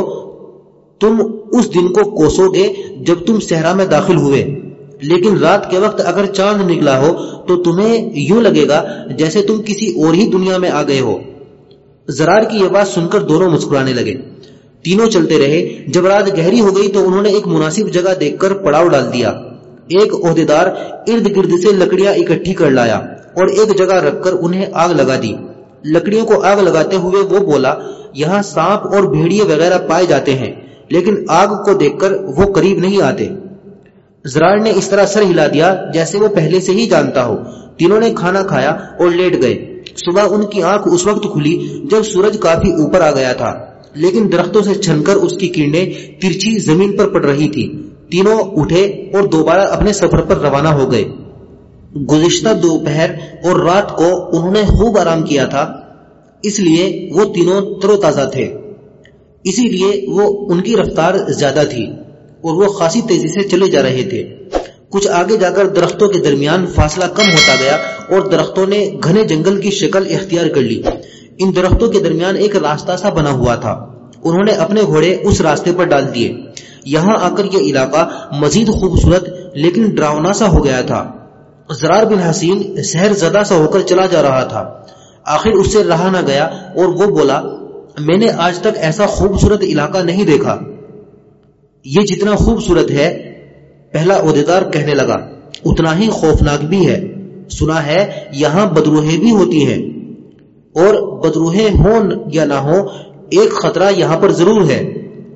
تم اس دن کو کوسو گے جب تم صحرا میں داخل ہوئے۔ لیکن رات کے وقت اگر چاند نکلا ہو تو تمہیں یوں لگے گا جیسے تم کسی اور ہی دنیا میں آ گئے ہو۔ زرار کی یہ بات سن کر دونوں مسکرانے لگے۔ تینوں چلتے رہے۔ جب رات گہری ہو گئی تو انہوں نے ایک مناسب جگہ دیکھ کر پڑاؤ ڈال دیا۔ ایک عہدیدار ارد گرد سے لکڑیاں اکٹھی کر لایا۔ اور ایک جگہ رکھ کر انہیں آگ لگا دی۔ لکڑیوں کو آگ لگاتے ہوئے وہ بولا، یہاں سانپ اور بھیڑیے وغیرہ پائے جاتے ہیں، لیکن آگ کو دیکھ کر وہ قریب نہیں آتے۔ زرار نے اس طرح سر ہلا دیا جیسے وہ پہلے سے ہی جانتا ہو۔ تینوں نے کھانا کھایا اور لیٹ گئے۔ صبح ان کی آنکھ اس وقت کھلی جب سورج کافی اوپر آ گیا تھا، لیکن درختوں سے چھن کر اس کی کرنیں ترچھی زمین پر پڑ رہی تھی۔ تینوں اٹھے اور دوبارہ اپنے سفر پر روانہ ہو گئے۔ گزشتہ دوپہر اور رات کو انہوں نے خوب آرام کیا تھا، اس لیے وہ تینوں ترو تازہ تھے۔ اسی لیے وہ ان کی رفتار زیادہ تھی اور وہ خاصی تیزی سے چلے جا رہے تھے۔ کچھ آگے جا کر درختوں کے درمیان فاصلہ کم ہوتا گیا اور درختوں نے گھنے جنگل کی شکل اختیار کر لی۔ ان درختوں کے درمیان ایک راستہ سا بنا ہوا تھا۔ انہوں نے اپنے گھوڑے اس راستے پر ڈال دیے۔ یہاں آ کر یہ علاقہ مزید خوبصورت لیکن ڈراؤنا سا ہو گیا تھا۔ زرار بن حسین سہر زدہ سا ہو کر چلا جا رہا تھا۔ آخر اس سے رہا نہ گیا اور وہ بولا، میں نے آج تک ایسا خوبصورت علاقہ نہیں دیکھا۔ یہ جتنا خوبصورت ہے، پہلا عہدیدار کہنے لگا، اتنا ہی خوفناک بھی ہے۔ سنا ہے، یہاں بدروہیں بھی ہوتی ہیں۔ اور بدروہیں ہوں یا نہ ہوں، ایک خطرہ یہاں پر ضرور ہے۔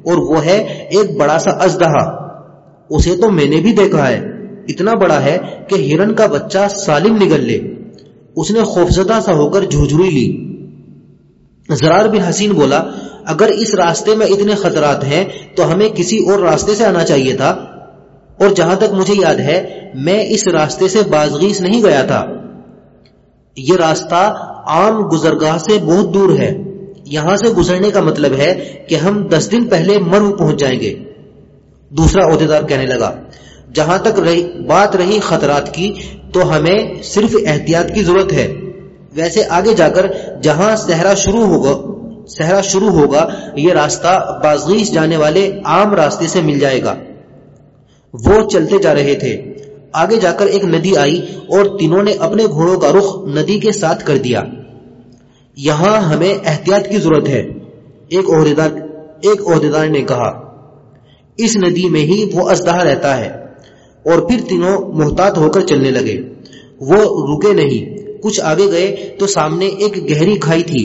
اور وہ ہے، ایک بڑا سا ازدہا۔ اسے تو میں نے بھی دیکھا ہے۔ اتنا بڑا ہے کہ ہرن کا بچہ سالم نگل لے۔ اس نے خوفزدہ سا ہو کر جھوجھری لی۔ زرار بن حسین بولا، اگر اس راستے میں اتنے خطرات ہیں تو ہمیں کسی اور راستے سے آنا چاہیے تھا۔ اور جہاں تک مجھے یاد ہے، میں اس راستے سے بازغیس نہیں گیا تھا۔ یہ راستہ عام گزرگاہ سے بہت دور ہے۔ یہاں سے گزرنے کا مطلب ہے کہ ہم دس دن پہلے مرو پہنچ جائیں گے۔ دوسرا عہدیدار کہنے لگا جہاں تک رہی بات رہی خطرات کی، تو ہمیں صرف احتیاط کی ضرورت ہے۔ ویسے آگے جا کر جہاں صحرا شروع ہوگا صحرا شروع ہوگا، یہ راستہ بازغیس جانے والے عام راستے سے مل جائے گا۔ وہ چلتے جا رہے تھے۔ آگے جا کر ایک ندی آئی اور تینوں نے اپنے گھوڑوں کا رخ ندی کے ساتھ کر دیا۔ یہاں ہمیں احتیاط کی ضرورت ہے۔ ایک عہدیدار ایک عہدیدار نے کہا، اس ندی میں ہی وہ ازدہ رہتا ہے۔ اور پھر تینوں محتاط ہو کر چلنے لگے۔ وہ رکے نہیں۔ کچھ آگے گئے تو سامنے ایک گہری کھائی تھی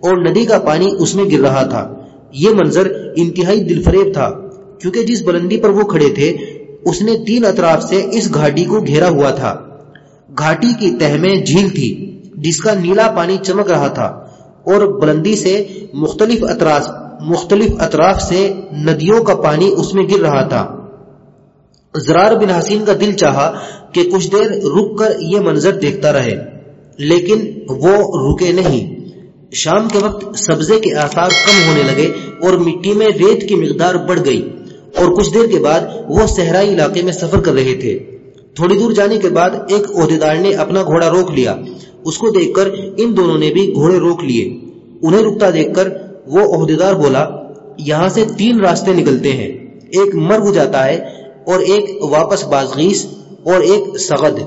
اور ندی کا پانی اس میں گر رہا تھا۔ یہ منظر انتہائی دل فریب تھا، کیونکہ جس بلندی پر وہ کھڑے تھے، اس نے تین اطراف سے اس گھاٹی کو گھیرا ہوا تھا۔ گھاٹی کی تہ میں جھیل تھی، جس کا نیلا پانی چمک رہا تھا، اور بلندی سے مختلف اطراف مختلف اطراف سے ندیوں کا پانی اس میں گر رہا تھا۔ زرار بن حسین کا دل چاہا کہ کچھ دیر رک کر یہ منظر دیکھتا رہے، لیکن وہ رکے نہیں۔ شام کے وقت سبزے کے آثار کم ہونے لگے اور مٹی میں ریت کی مقدار بڑھ گئی، اور کچھ دیر کے بعد وہ صحرائی علاقے میں سفر کر رہے تھے۔ تھوڑی دور جانے کے بعد ایک عہدیدار نے اپنا گھوڑا روک لیا۔ اس کو دیکھ کر ان دونوں نے بھی گھوڑے روک لیے۔ انہیں رکتا دیکھ کر وہ عہدیدار بولا، یہاں سے تین راستے نکلتے ہیں۔ ایک مرگ جاتا ہے اور ایک واپس بازغیس اور ایک سغد۔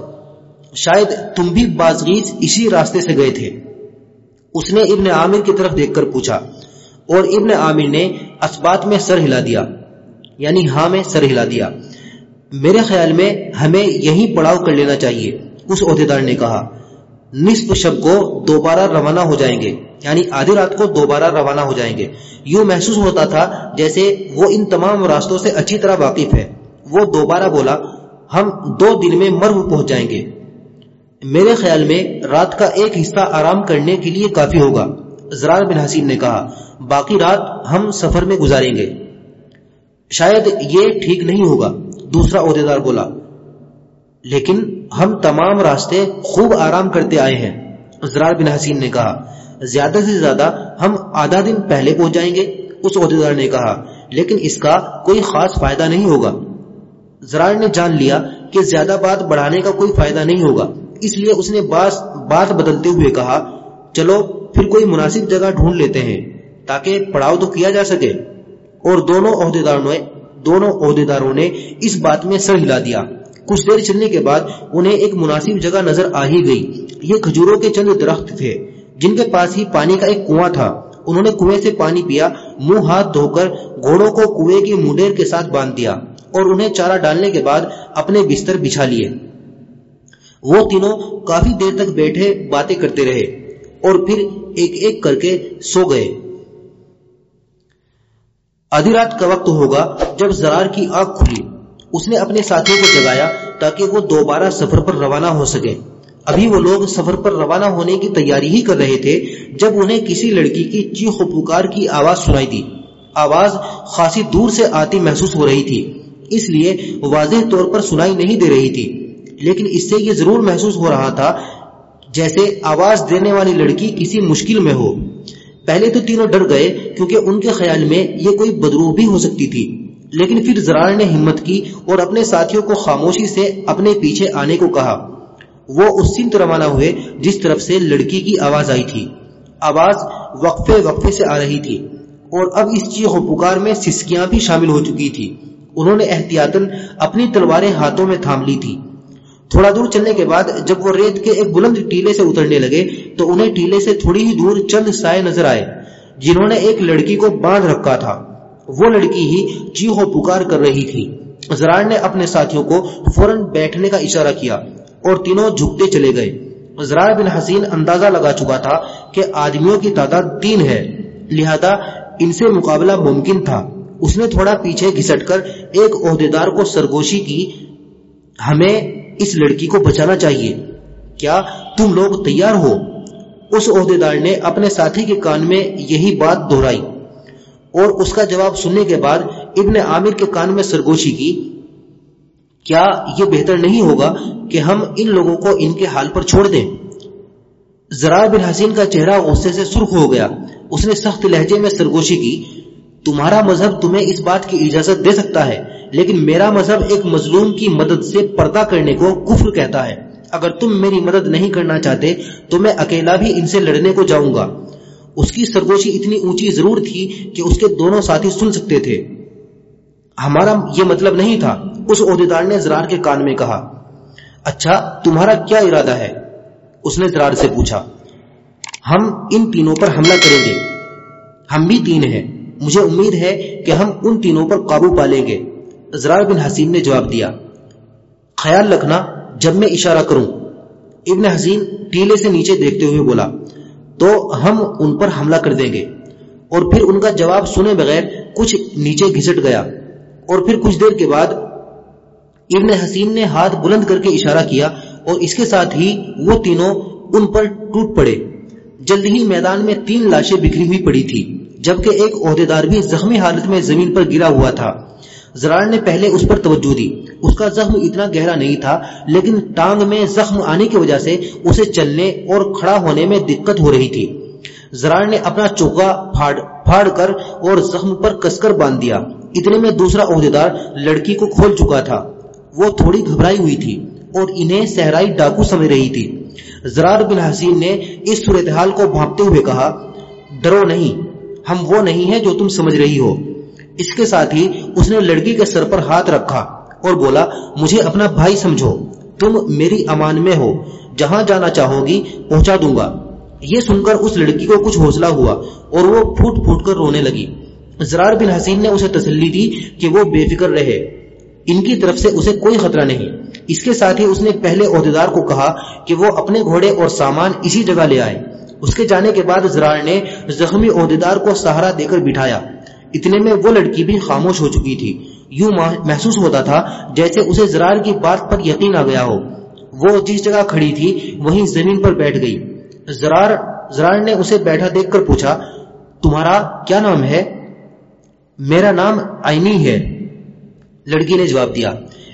شاید تم بھی بازغیس اسی راستے سے گئے تھے۔ اس نے ابن عامر کی طرف دیکھ کر پوچھا، اور ابن عامر نے اسبات میں سر ہلا دیا یعنی ہاں میں سر ہلا دیا۔ میرے خیال میں ہمیں یہی پڑاؤ کر لینا چاہیے، اس عہدیدار نے کہا۔ نصف شب کو دوبارہ روانہ ہو جائیں گے یعنی آدھی رات کو دوبارہ روانہ ہو جائیں گے۔ یوں محسوس ہوتا تھا جیسے وہ ان تمام راستوں سے اچھی طرح واقف ہے۔ وہ دوبارہ بولا، ہم دو دن میں مرو پہنچ جائیں گے۔ میرے خیال میں رات کا ایک حصہ آرام کرنے کے لیے کافی ہوگا، زرار بن حسین نے کہا۔ باقی رات ہم سفر میں گزاریں گے۔ شاید یہ ٹھیک نہیں ہوگا، دوسرا عہدیدار بولا۔ لیکن ہم تمام راستے خوب آرام کرتے آئے ہیں، زرار بن حسین نے کہا۔ زیادہ سے زیادہ ہم آدھا دن پہلے پہنچ جائیں گے، اس عہدیدار نے کہا۔ لیکن اس کا کوئی خاص فائدہ نہیں ہوگا۔ زرار نے جان لیا کہ زیادہ بات بڑھانے کا کوئی فائدہ نہیں ہوگا۔ اس لیے اس نے بات بدلتے ہوئے کہا، چلو پھر کوئی مناسب جگہ ڈھونڈ لیتے ہیں تاکہ پڑاؤ تو کیا جا سکے۔ اور دونوں عہدیداروں نے دونوں عہدیداروں نے اس بات میں سر ہلا دیا۔ کچھ دیر چلنے کے بعد انہیں ایک مناسب جگہ نظر آ ہی گئی۔ یہ کھجوروں کے چند درخت تھے، جن کے پاس ہی پانی کا ایک کنواں تھا۔ انہوں نے کنویں سے پانی پیا، منہ ہاتھ دھو کر گھوڑوں کو کنویں کی منڈیر کے ساتھ باندھ دیا۔ اور انہیں چارہ ڈالنے کے بعد اپنے بستر بچھا لیے۔ وہ تینوں کافی دیر تک بیٹھے باتیں کرتے رہے اور پھر ایک ایک کر کے سو گئے۔ آدھی رات کا وقت ہوگا جب زرار کی آگ کھلی۔ اس نے اپنے ساتھیوں کو جگایا تاکہ وہ دوبارہ سفر پر روانہ ہو سکے ابھی وہ لوگ سفر پر روانہ ہونے کی تیاری ہی کر رہے تھے جب انہیں کسی لڑکی کی چیخ و پکار کی آواز سنائی دی۔ آواز خاصی دور سے آتی محسوس ہو رہی تھی۔ اس لیے واضح طور پر سنائی نہیں دے رہی تھی۔ لیکن اس سے یہ ضرور محسوس ہو رہا تھا جیسے آواز دینے والی لڑکی کسی مشکل میں ہو۔ پہلے تو تینوں ڈر گئے کیونکہ ان کے خیال میں یہ کوئی بدروح بھی ہو سکتی تھی۔ لیکن پھر زرار نے ہمت کی اور اپنے ساتھیوں کو خاموشی سے اپنے پیچھے آنے کو کہا۔ وہ اس سمت روانہ ہوئے جس طرف سے لڑکی کی آواز آئی تھی۔ آواز وقفے وقفے سے آ رہی تھی اور اب اس چیخ و پکار میں سسکیاں بھی شامل ہو چکی تھی۔ انہوں نے احتیاطن اپنی تلواریں ہاتھوں میں تھام لی تھی۔ تھوڑا دور چلنے کے بعد جب وہ ریت کے ایک بلند ٹیلے سے اترنے لگے تو انہیں ٹیلے سے تھوڑی ہی دور چند سائے نظر آئے جنہوں نے ایک لڑکی کو باندھ رکھا تھا۔ وہ لڑکی ہی چیخو پکار کر رہی تھی۔ زرار نے اپنے ساتھیوں کو فوراً بیٹھنے کا اشارہ کیا اور تینوں جھکتے چلے گئے۔ زرار بن حسین اندازہ لگا چکا تھا کہ آدمیوں کی تعداد تین ہے، لہذا ان سے مقابلہ ممکن تھا۔ اس نے تھوڑا پیچھے گھسٹ کر ایک عہدیدار کو سرگوشی کی، ہمیں اس لڑکی کو بچانا چاہیے۔ کیا تم لوگ تیار ہو؟ اس عہدیدار نے اپنے ساتھی کے کان میں یہی بات دہرائی۔ اور اس کا جواب سننے کے بعد ابن عامر کے کان میں سرگوشی کی، کیا یہ بہتر نہیں ہوگا کہ ہم ان لوگوں کو ان کے حال پر چھوڑ دیں؟ ذرا بن حسین کا چہرہ غصے سے سرخ ہو گیا۔ اس نے سخت لہجے میں سرگوشی کی تمہارا مذہب تمہیں اس بات کی اجازت دے سکتا ہے، لیکن میرا مذہب ایک مظلوم کی مدد سے پردہ کرنے کو کفر کہتا ہے۔ اگر تم میری مدد نہیں کرنا چاہتے، تو میں اکیلا بھی ان سے لڑنے کو جاؤں گا۔ اس کی سرگوشی اتنی اونچی ضرور تھی کہ اس کے دونوں ساتھی سن سکتے تھے۔ ہمارا یہ مطلب نہیں تھا، اس عہدیدار نے زرار کے کان میں کہا۔ اچھا تمہارا کیا ارادہ ہے؟ اس نے زرار سے پوچھا۔ ہم ان تینوں پر حملہ کریں گے۔ ہم بھی تین ہیں۔ مجھے امید ہے کہ ہم ان تینوں پر قابو پالیں گے۔ زرار بن حسین نے جواب دیا۔ خیال رکھنا، جب میں اشارہ کروں۔ ابن حسین ٹیلے سے نیچے دیکھتے ہوئے بولا، تو ہم ان پر حملہ کر دیں گے۔ اور پھر ان کا جواب سنے بغیر کچھ نیچے گھسٹ گیا۔ اور پھر کچھ دیر کے بعد ابن حسین نے ہاتھ بلند کر کے اشارہ کیا اور اس کے ساتھ ہی وہ تینوں ان پر ٹوٹ پڑے۔ جلد ہی میدان میں تین لاشیں بکھری ہوئی پڑی تھی جبکہ ایک عہدیدار بھی زخمی حالت میں زمین پر گرا ہوا تھا۔ زرار نے پہلے اس پر توجہ دی۔ اس کا زخم اتنا گہرا نہیں تھا، لیکن ٹانگ میں زخم آنے کی وجہ سے اسے چلنے اور کھڑا ہونے میں دقت ہو رہی تھی۔ زرار نے اپنا چوکا پھاڑ پھاڑ کر اور زخم پر کس کر باندھ دیا۔ اتنے میں دوسرا عہدیدار لڑکی کو کھول چکا تھا۔ وہ تھوڑی گھبرائی ہوئی تھی اور انہیں صحرائی ڈاکو سمجھ رہی تھی۔ زرار بن حسین نے اس صورتحال کو بھانپتے ہوئے کہا، ڈرو نہیں ہم وہ نہیں ہیں جو تم سمجھ رہی ہو۔ اس کے ساتھ ہی اس نے لڑکی کے سر پر ہاتھ رکھا اور بولا، مجھے اپنا بھائی سمجھو۔ تم میری امان میں ہو۔ جہاں جانا چاہو گی، پہنچا دوں گا۔ یہ سن کر اس لڑکی کو کچھ حوصلہ ہوا اور وہ پھوٹ پھوٹ کر رونے لگی۔ زرار بن حسین نے اسے تسلی دی کہ وہ بے فکر رہے۔ ان کی طرف سے اسے کوئی خطرہ نہیں۔ اس کے ساتھ ہی اس نے پہلے عہدیدار کو کہا کہ وہ اپنے گھوڑے اور سامان اسی جگہ لے آئے۔ اس کے جانے کے بعد زرار نے زخمی عہدیدار کو سہارا دے کر بٹھایا۔ اتنے میں وہ لڑکی بھی خاموش ہو چکی تھی۔ یوں محسوس ہوتا تھا جیسے اسے زرار کی بات پر یقین آ گیا ہو۔ وہ جس جگہ کھڑی تھی، وہیں زمین پر بیٹھ گئی۔ زرار زرار نے اسے بیٹھا دیکھ کر پوچھا، تمہارا کیا نام ہے؟ میرا نام آئینی ہے۔ لڑکی نے جواب دیا۔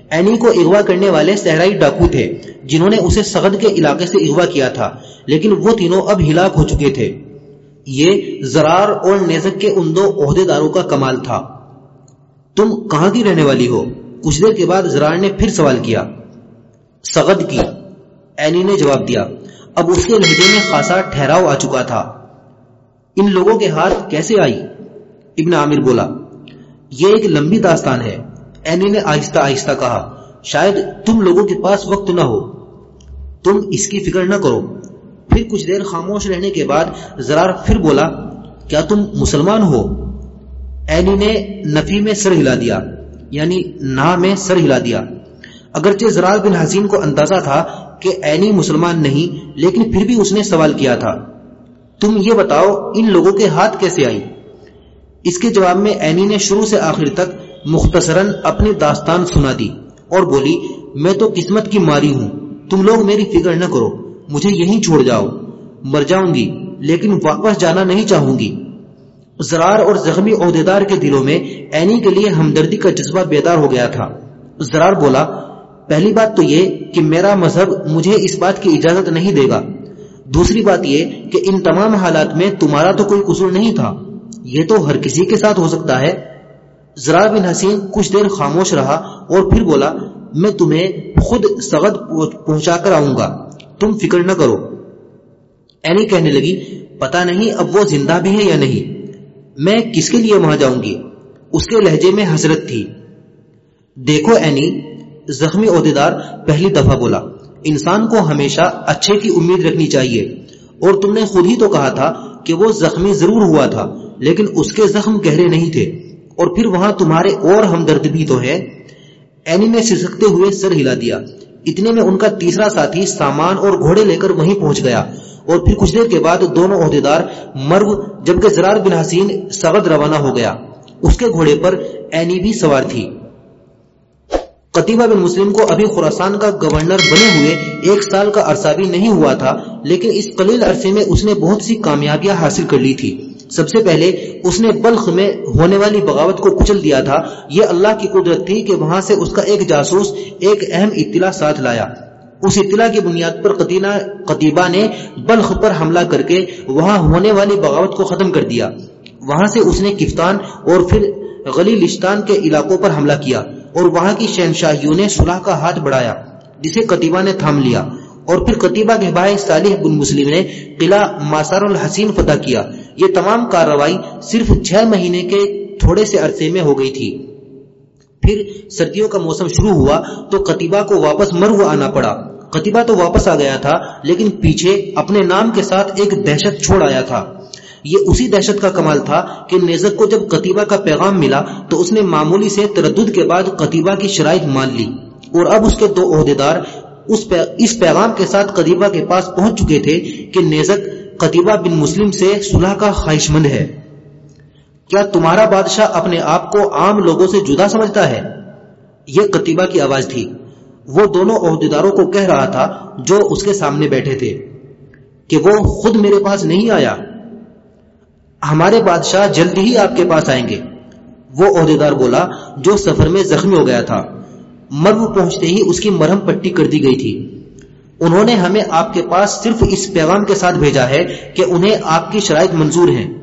اینی کو اغوا کرنے والے صحرائی ڈاکو تھے، جنہوں نے اسے سغد کے علاقے سے اغوا کیا تھا، لیکن وہ تینوں اب ہلاک ہو چکے تھے۔ یہ زرار اور نیزک کے ان دو عہدے داروں کا کمال تھا۔ تم کہاں کی رہنے والی ہو؟ کچھ دیر کے بعد زرار نے پھر سوال کیا۔ سغد کی۔ اینی نے جواب دیا۔ اب اس کے لہجے میں خاصا ٹھہراؤ آ چکا تھا۔ ان لوگوں کے ہاتھ کیسے آئی؟ ابن عامر بولا، یہ ایک لمبی داستان ہے۔ اینی نے آہستہ آہستہ کہا، شاید تم لوگوں کے پاس وقت نہ ہو۔ تم اس کی فکر نہ کرو۔ پھر کچھ دیر خاموش رہنے کے بعد زرار پھر بولا، کیا تم مسلمان ہو؟ اینی نے نفی میں سر ہلا دیا یعنی نا میں سر ہلا دیا۔ اگرچہ زرار بن حسین کو اندازہ تھا کہ اینی مسلمان نہیں، لیکن پھر بھی اس نے سوال کیا تھا، تم یہ بتاؤ ان لوگوں کے ہاتھ کیسے آئی اس کے جواب میں اینی نے شروع سے آخر تک مختصراً اپنی داستان سنا دی اور بولی، میں تو قسمت کی ماری ہوں، تم لوگ میری فکر نہ کرو، مجھے یہیں چھوڑ جاؤ۔ مر جاؤں گی، لیکن واپس جانا نہیں چاہوں گی۔ زرار اور زخمی عہدیدار کے دلوں میں اینی کے لیے ہمدردی کا جذبہ بیدار ہو گیا تھا۔ زرار بولا، پہلی بات تو یہ کہ میرا مذہب مجھے اس بات کی اجازت نہیں دے گا۔ دوسری بات یہ کہ ان تمام حالات میں تمہارا تو کوئی قصور نہیں تھا۔ یہ تو ہر کسی کے ساتھ ہو سکتا ہے۔ زرار بن حسین کچھ دیر خاموش رہا اور پھر بولا، میں تمہیں خود سغد پہنچا کر آؤں گا، تم فکر نہ کرو۔ اینی کہنے لگی پتا نہیں اب وہ زندہ بھی ہے یا نہیں، میں کس کے لیے وہاں جاؤں گی؟ اس کے لہجے میں حسرت تھی۔ دیکھو اینی، زخمی عہدیدار پہلی دفعہ بولا، انسان کو ہمیشہ اچھے کی امید رکھنی چاہیے۔ اور تم نے خود ہی تو کہا تھا کہ وہ زخمی ضرور ہوا تھا، لیکن اس کے زخم گہرے نہیں تھے۔ اور پھر وہاں تمہارے اور ہمدرد بھی تو ہے اینی نے سسکتے ہوئے سر ہلا دیا۔ اتنے میں ان کا تیسرا ساتھی سامان اور گھوڑے لے کر وہیں پہنچ گیا۔ اور پھر کچھ دیر کے بعد دونوں عہدیدار مرو، جبکہ زرار بن حسین سغد روانہ ہو گیا۔ اس کے گھوڑے پر اینی بھی سوار تھی۔ قطیبہ بن مسلم کو ابھی خوراسان کا گورنر بنے ہوئے ایک سال کا عرصہ بھی نہیں ہوا تھا، لیکن اس قلیل عرصے میں اس نے بہت سی کامیابیاں حاصل کر لی تھی۔ سب سے پہلے اس نے بلخ میں ہونے والی بغاوت کو کچل دیا تھا۔ یہ اللہ کی قدرت تھی کہ وہاں سے اس کا ایک جاسوس ایک اہم اطلاع ساتھ لایا۔ اس اطلاع کی بنیاد پر قطیبہ نے بلخ پر حملہ کر کے وہاں ہونے والی بغاوت کو ختم کر دیا۔ وہاں سے اس نے کفتان اور پھر غلی لشتان کے علاقوں پر حملہ کیا اور وہاں کی شہنشاہیوں نے صلح کا ہاتھ بڑھایا، جسے قطیبہ نے تھام لیا۔ اور پھر قطیبہ کے بھائی صالح بن مسلم نے قلعہ ماسار الحسین فتح کیا۔ یہ تمام کارروائی صرف چھ مہینے کے تھوڑے سے عرصے میں ہو گئی تھی۔ پھر سردیوں کا موسم شروع ہوا تو قطیبہ کو واپس مرو آنا پڑا۔ قطیبہ تو واپس آ گیا تھا، لیکن پیچھے اپنے نام کے ساتھ ایک دہشت چھوڑ آیا تھا۔ یہ اسی دہشت کا کمال تھا کہ نیزک کو جب قطیبہ کا پیغام ملا تو اس نے معمولی سے تردد کے بعد قطیبہ کی شرائط مان لی۔ اور اب اس کے دو عہدیدار اس پیغام کے ساتھ قطیبہ کے پاس پہنچ چکے تھے کہ نیزک قطیبہ بن مسلم سے صلح کا خواہش مند ہے۔ کیا تمہارا بادشاہ اپنے آپ کو عام لوگوں سے جدا سمجھتا ہے؟ یہ قطیبہ کی آواز تھی۔ وہ دونوں عہدیداروں کو کہہ رہا تھا جو اس کے سامنے بیٹھے تھے کہ وہ خود میرے پاس نہیں آیا۔ ہمارے بادشاہ جلدی ہی آپ کے پاس آئیں گے۔ وہ عہدیدار بولا جو سفر میں زخمی ہو گیا تھا۔ مرو پہنچتے ہی اس کی مرہم پٹی کر دی گئی تھی۔ انہوں نے ہمیں آپ کے پاس صرف اس پیغام کے ساتھ بھیجا ہے کہ انہیں آپ کی شرائط منظور ہیں۔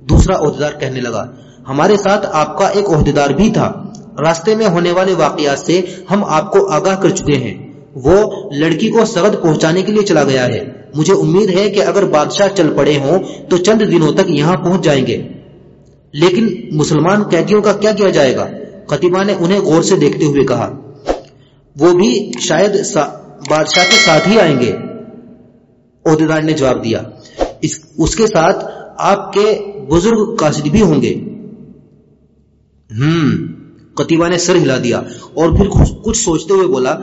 دوسرا عہدیدار کہنے لگا، ہمارے ساتھ آپ کا ایک عہدیدار بھی تھا۔ راستے میں ہونے والے واقعات سے ہم آپ کو آگاہ کر چکے ہیں۔ وہ لڑکی کو سرد پہنچانے کے لیے چلا گیا ہے۔ مجھے امید ہے کہ اگر بادشاہ چل پڑے ہوں تو چند دنوں تک یہاں پہنچ جائیں گے۔ لیکن مسلمان قیدیوں کا کیا کیا جائے گا؟ قطبہ نے انہیں غور سے دیکھتے ہوئے کہا، وہ بھی شاید بادشاہ کے ساتھ ہی آئیں گے۔ عہدیدار نے جواب دیا، اس کے ساتھ آپ کے بزرگ قاصد بھی ہوں گے۔ ہم قطبہ نے سر ہلا دیا اور پھر کچھ سوچتے ہوئے بولا،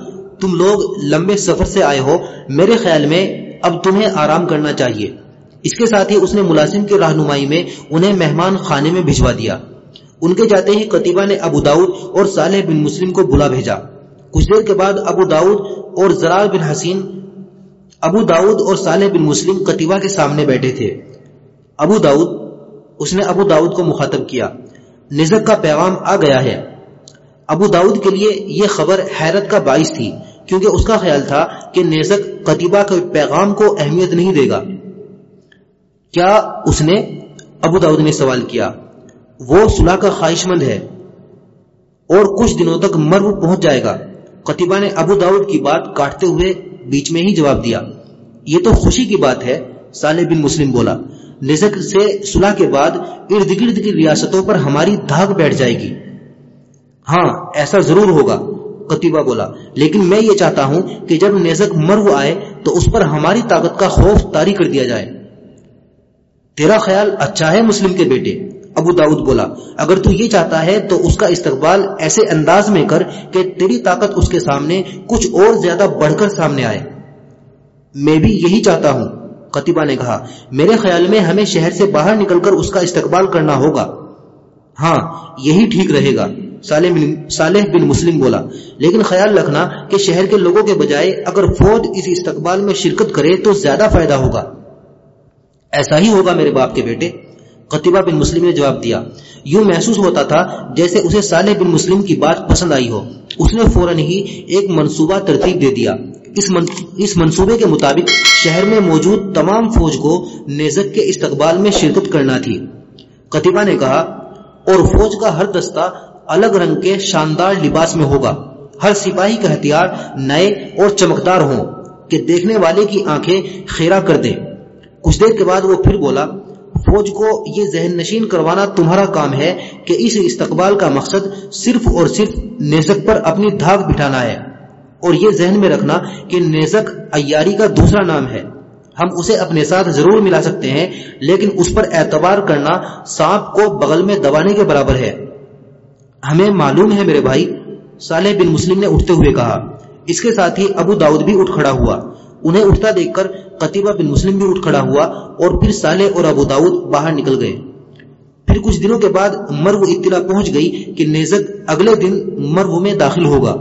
تم لوگ لمبے سفر سے آئے ہو، میرے خیال میں اب تمہیں آرام کرنا چاہیے۔ اس کے ساتھ ہی اس نے ملازم کی رہنمائی میں انہیں مہمان خانے میں بھجوا دیا۔ ان کے جاتے ہی قطبہ نے ابو داؤد اور صالح بن مسلم کو بلا بھیجا۔ کچھ دیر کے بعد ابو داؤد اور زرار بن حسین، ابو داؤد اور صالح بن مسلم قطبہ کے سامنے بیٹھے تھے۔ ابو داؤد، اس نے ابو داؤد کو مخاطب کیا۔ نزک کا پیغام آ گیا ہے۔ ابو داؤد کے لیے یہ خبر حیرت کا باعث تھی، کیونکہ اس کا خیال تھا کہ نیزک قطبہ کے پیغام کو اہمیت نہیں دے گا۔ کیا اس نے ابو داؤد نے سوال کیا؟ وہ صلح کا خواہش مند ہے۔ اور کچھ دنوں تک مرو پہنچ جائے گا۔ قطبہ نے ابو داؤد کی بات کاٹتے ہوئے بیچ میں ہی جواب دیا۔ یہ تو خوشی کی بات ہے، صالح بن مسلم بولا۔ نزک سے صلح کے بعد ارد گرد کی ریاستوں پر ہماری دھاگ بیٹھ جائے گی۔ ہاں ایسا ضرور ہوگا قطبہ بولا۔ لیکن میں یہ چاہتا ہوں کہ جب نیزک مرو آئے تو اس پر ہماری طاقت کا خوف تاری کر دیا جائے۔ تیرا خیال اچھا ہے مسلم کے بیٹے؟ ابو داؤد بولا، اگر تو یہ چاہتا ہے تو اس کا استقبال ایسے انداز میں کر کہ تیری طاقت اس کے سامنے کچھ اور زیادہ بڑھ کر سامنے آئے۔ میں بھی یہی چاہتا ہوں قطبہ نے کہا، میرے خیال میں ہمیں شہر سے باہر نکل کر اس کا استقبال کرنا ہوگا۔ ہاں یہی ٹھیک رہے گا صالح بن مسلم بولا۔ لیکن خیال رکھنا کہ شہر کے لوگوں کے بجائے اگر فوج اس استقبال میں شرکت کرے تو زیادہ فائدہ ہوگا۔ ایسا ہی ہوگا میرے باپ کے بیٹے۔ قطبہ بن مسلم نے جواب دیا۔ یوں محسوس ہوتا تھا جیسے اسے صالح بن مسلم کی بات پسند آئی ہو۔ اس نے فوراً ہی ایک منصوبہ ترتیب دے دیا۔ اس منصوبے کے مطابق شہر میں موجود تمام فوج کو نیزک کے استقبال میں شرکت کرنا تھی۔ قطبہ نے کہا، اور فوج کا ہر دستہ الگ رنگ کے شاندار لباس میں ہوگا۔ ہر سپاہی کا ہتھیار نئے اور چمکدار ہوں کہ دیکھنے والے کی آنکھیں خیرہ کر دیں۔ کچھ دیر کے بعد وہ پھر بولا فوج کو یہ ذہن نشین کروانا تمہارا کام ہے کہ اس استقبال کا مقصد صرف اور صرف نیزک پر اپنی دھاگ بٹھانا ہے۔ اور یہ ذہن میں رکھنا کہ نیزک ایاری کا دوسرا نام ہے۔ ہم اسے اپنے ساتھ ضرور ملا سکتے ہیں، لیکن اس پر اعتبار کرنا سانپ کو بغل میں دبانے کے برابر ہے۔ ہمیں معلوم ہے میرے بھائی، صالح بن مسلم نے اٹھتے ہوئے کہا۔ اس کے ساتھ ہی ابو داؤد بھی اٹھ کھڑا ہوا۔ انہیں اٹھتا دیکھ کر قطیبہ بن مسلم بھی اٹھ کھڑا ہوا اور پھر صالح اور ابو داؤد باہر نکل گئے۔ پھر کچھ دنوں کے بعد مرو اطلاع پہنچ گئی کہ نیزک اگلے دن مرو میں داخل ہوگا۔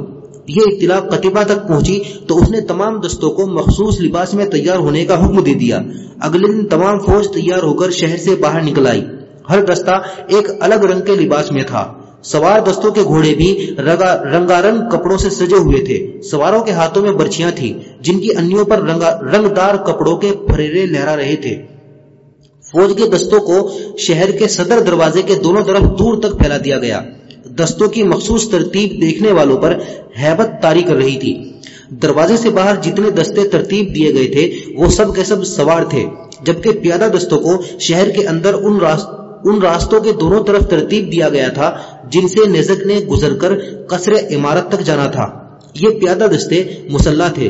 یہ اطلاع قطبہ تک پہنچی تو اس نے تمام دستوں کو مخصوص لباس میں تیار ہونے کا حکم دے دیا۔ اگلے دن تمام فوج تیار ہو کر شہر سے باہر نکل آئی۔ ہر دستہ ایک الگ رنگ کے لباس میں تھا۔ سوار دستوں کے گھوڑے بھی رنگارنگ کپڑوں سے سجے ہوئے تھے۔ سواروں کے ہاتھوں میں برچیاں تھیں، جن کی انیوں پر رنگ دار کپڑوں کے پھریرے لہرا رہے تھے۔ فوج کے دستوں کو شہر کے صدر دروازے کے دونوں طرف دور تک پھیلا دیا گیا۔ دستوں کی مخصوص ترتیب دیکھنے والوں پر حیبت تاری کر رہی تھی۔ دروازے سے باہر جتنے دستے ترتیب دیے گئے تھے، وہ سب کے سب سوار تھے، جبکہ پیادہ دستوں کو شہر کے اندر ان راست ان راستوں کے دونوں طرف ترتیب دیا گیا تھا جن سے نزک نے گزر کر قصر عمارت تک جانا تھا۔ یہ پیادہ دستے مسلح تھے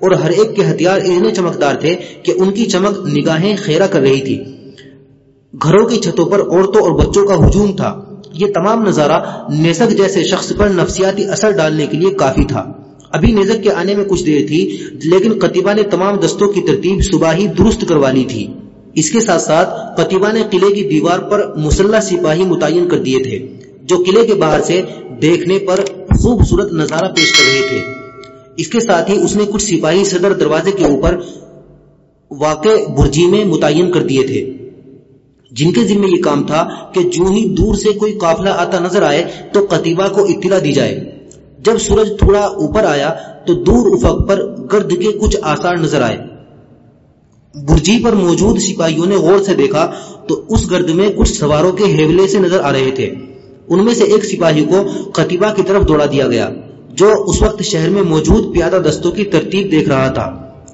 اور ہر ایک کے ہتھیار اتنے چمکدار تھے کہ ان کی چمک نگاہیں خیرہ کر رہی تھی۔ گھروں کی چھتوں پر عورتوں اور بچوں کا ہجوم تھا۔ یہ تمام نظارہ نیزک جیسے شخص پر نفسیاتی اثر ڈالنے کے لیے کافی تھا۔ ابھی نیزک کے آنے میں کچھ دیر تھی، لیکن قطبہ نے تمام دستوں کی ترتیب صبح ہی درست کروا لی تھی۔ اس کے ساتھ ساتھ قطبہ نے قلعے کی دیوار پر مسلح سپاہی متعین کر دیے تھے، جو قلعے کے باہر سے دیکھنے پر خوبصورت نظارہ پیش کر رہے تھے۔ اس کے ساتھ ہی اس نے کچھ سپاہی صدر دروازے کے اوپر واقع برجی میں متعین کر دیے تھے۔ جن کے ذمہ یہ کام تھا کہ جو ہی دور سے کوئی قافلہ آتا نظر آئے تو قطبہ کو اطلاع دی جائے۔ جب سورج تھوڑا اوپر آیا تو دور افق پر گرد کے کچھ آثار نظر آئے۔ برجی پر موجود سپاہیوں نے غور سے دیکھا تو اس گرد میں کچھ سواروں کے ہیولے سے نظر آ رہے تھے۔ ان میں سے ایک سپاہی کو قطبہ کی طرف دوڑا دیا گیا، جو اس وقت شہر میں موجود پیادہ دستوں کی ترتیب دیکھ رہا تھا،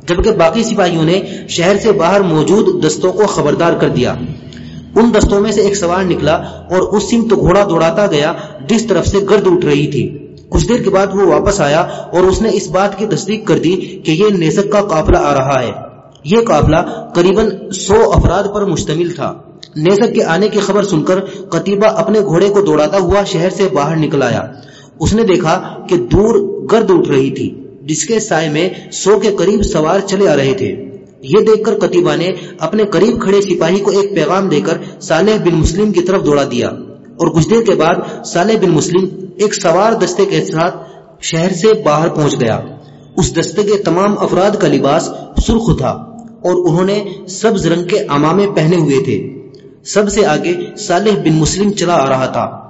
جبکہ باقی سپاہیوں نے شہر سے باہر موجود دستوں کو خبردار کر دیا۔ ان دستوں میں سے ایک سوار نکلا اور اس سمت گھوڑا دوڑاتا گیا جس طرف سے گرد اٹھ رہی تھی۔ کچھ دیر کے بعد وہ واپس آیا اور اس نے اس بات کی تصدیق کر دی کہ یہ نیزک کا قافلہ آ رہا ہے۔ یہ قافلہ قریب سو افراد پر مشتمل تھا۔ نیزک کے آنے کی خبر سن کر قطیبہ اپنے گھوڑے کو دوڑاتا ہوا شہر سے باہر نکل آیا۔ اس نے دیکھا کہ دور گرد اٹھ رہی تھی، جس کے سائے میں سو کے قریب سوار چلے آ رہے تھے۔ یہ دیکھ کر قطیبہ نے اپنے قریب کھڑے سپاہی کو ایک پیغام دے کر صالح بن مسلم کی طرف دوڑا دیا۔ اور کچھ دیر کے بعد صالح بن مسلم ایک سوار دستے کے ساتھ شہر سے باہر پہنچ گیا۔ اس دستے کے تمام افراد کا لباس سرخ تھا۔ اور انہوں نے سبز رنگ کے امامے پہنے ہوئے تھے۔ سب سے آگے صالح بن مسلم چلا آ رہا تھا۔